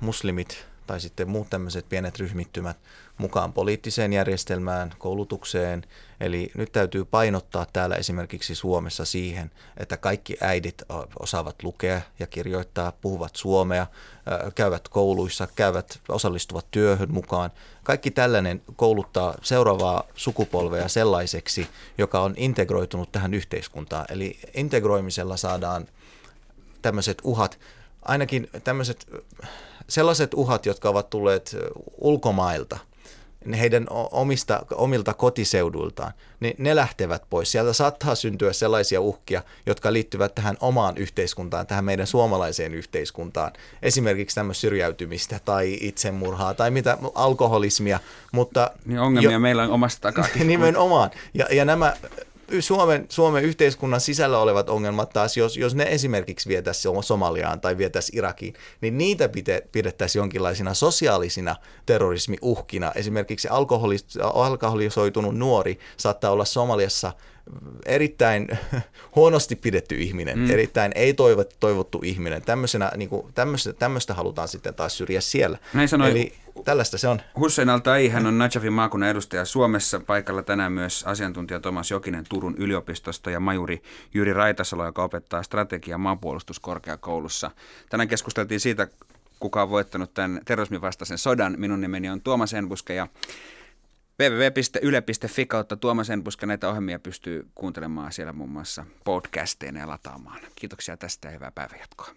muslimit tai sitten muut tämmöiset pienet ryhmittymät mukaan poliittiseen järjestelmään, koulutukseen. Eli nyt täytyy painottaa täällä esimerkiksi Suomessa siihen, että kaikki äidit osaavat lukea ja kirjoittaa, puhuvat suomea, käyvät kouluissa, käyvät, osallistuvat työhön mukaan. Kaikki tällainen kouluttaa seuraavaa sukupolvea sellaiseksi, joka on integroitunut tähän yhteiskuntaan. Eli integroimisella saadaan tämmöiset uhat, ainakin tämmöiset sellaiset uhat, jotka ovat tulleet ulkomailta, heidän omista, omilta kotiseuduiltaan, niin ne lähtevät pois. Sieltä saattaa syntyä sellaisia uhkia, jotka liittyvät tähän omaan yhteiskuntaan, tähän meidän suomalaiseen yhteiskuntaan. Esimerkiksi tämmöistä syrjäytymistä tai itsemurhaa tai mitä, alkoholismia. Mutta niin ongelmia jo, meillä on omasta <laughs> takaa. nimenomaan. Ja, ja nämä Suomen, Suomen yhteiskunnan sisällä olevat ongelmat taas, jos, jos ne esimerkiksi vietäisiin Somaliaan tai vietäisiin Irakiin, niin niitä pidettäisiin jonkinlaisina sosiaalisina terrorismiuhkina. Esimerkiksi alkoholis, alkoholisoitunut nuori saattaa olla Somaliassa erittäin <laughs> huonosti pidetty ihminen, mm. erittäin ei-toivottu ihminen. Tämmöisenä, niin kuin, tämmöistä, tämmöistä halutaan sitten taas syrjiä siellä. Näin sanoi Eli tällaista se on. Hussein Altai, hän on Najafin maakunnan edustaja Suomessa. Paikalla tänään myös asiantuntija Tomas Jokinen Turun yliopistosta ja majuri Jyri Raitasalo, joka opettaa strategia maanpuolustuskorkeakoulussa. Tänään keskusteltiin siitä, kuka on voittanut tämän terrorismin vastaisen sodan. Minun nimeni on Tuomas Enbuske ja www.yle.fi kautta Tuomas Enbuske näitä ohjelmia pystyy kuuntelemaan siellä muun muassa podcasteina ja lataamaan. Kiitoksia tästä ja hyvää päivänjatkoa.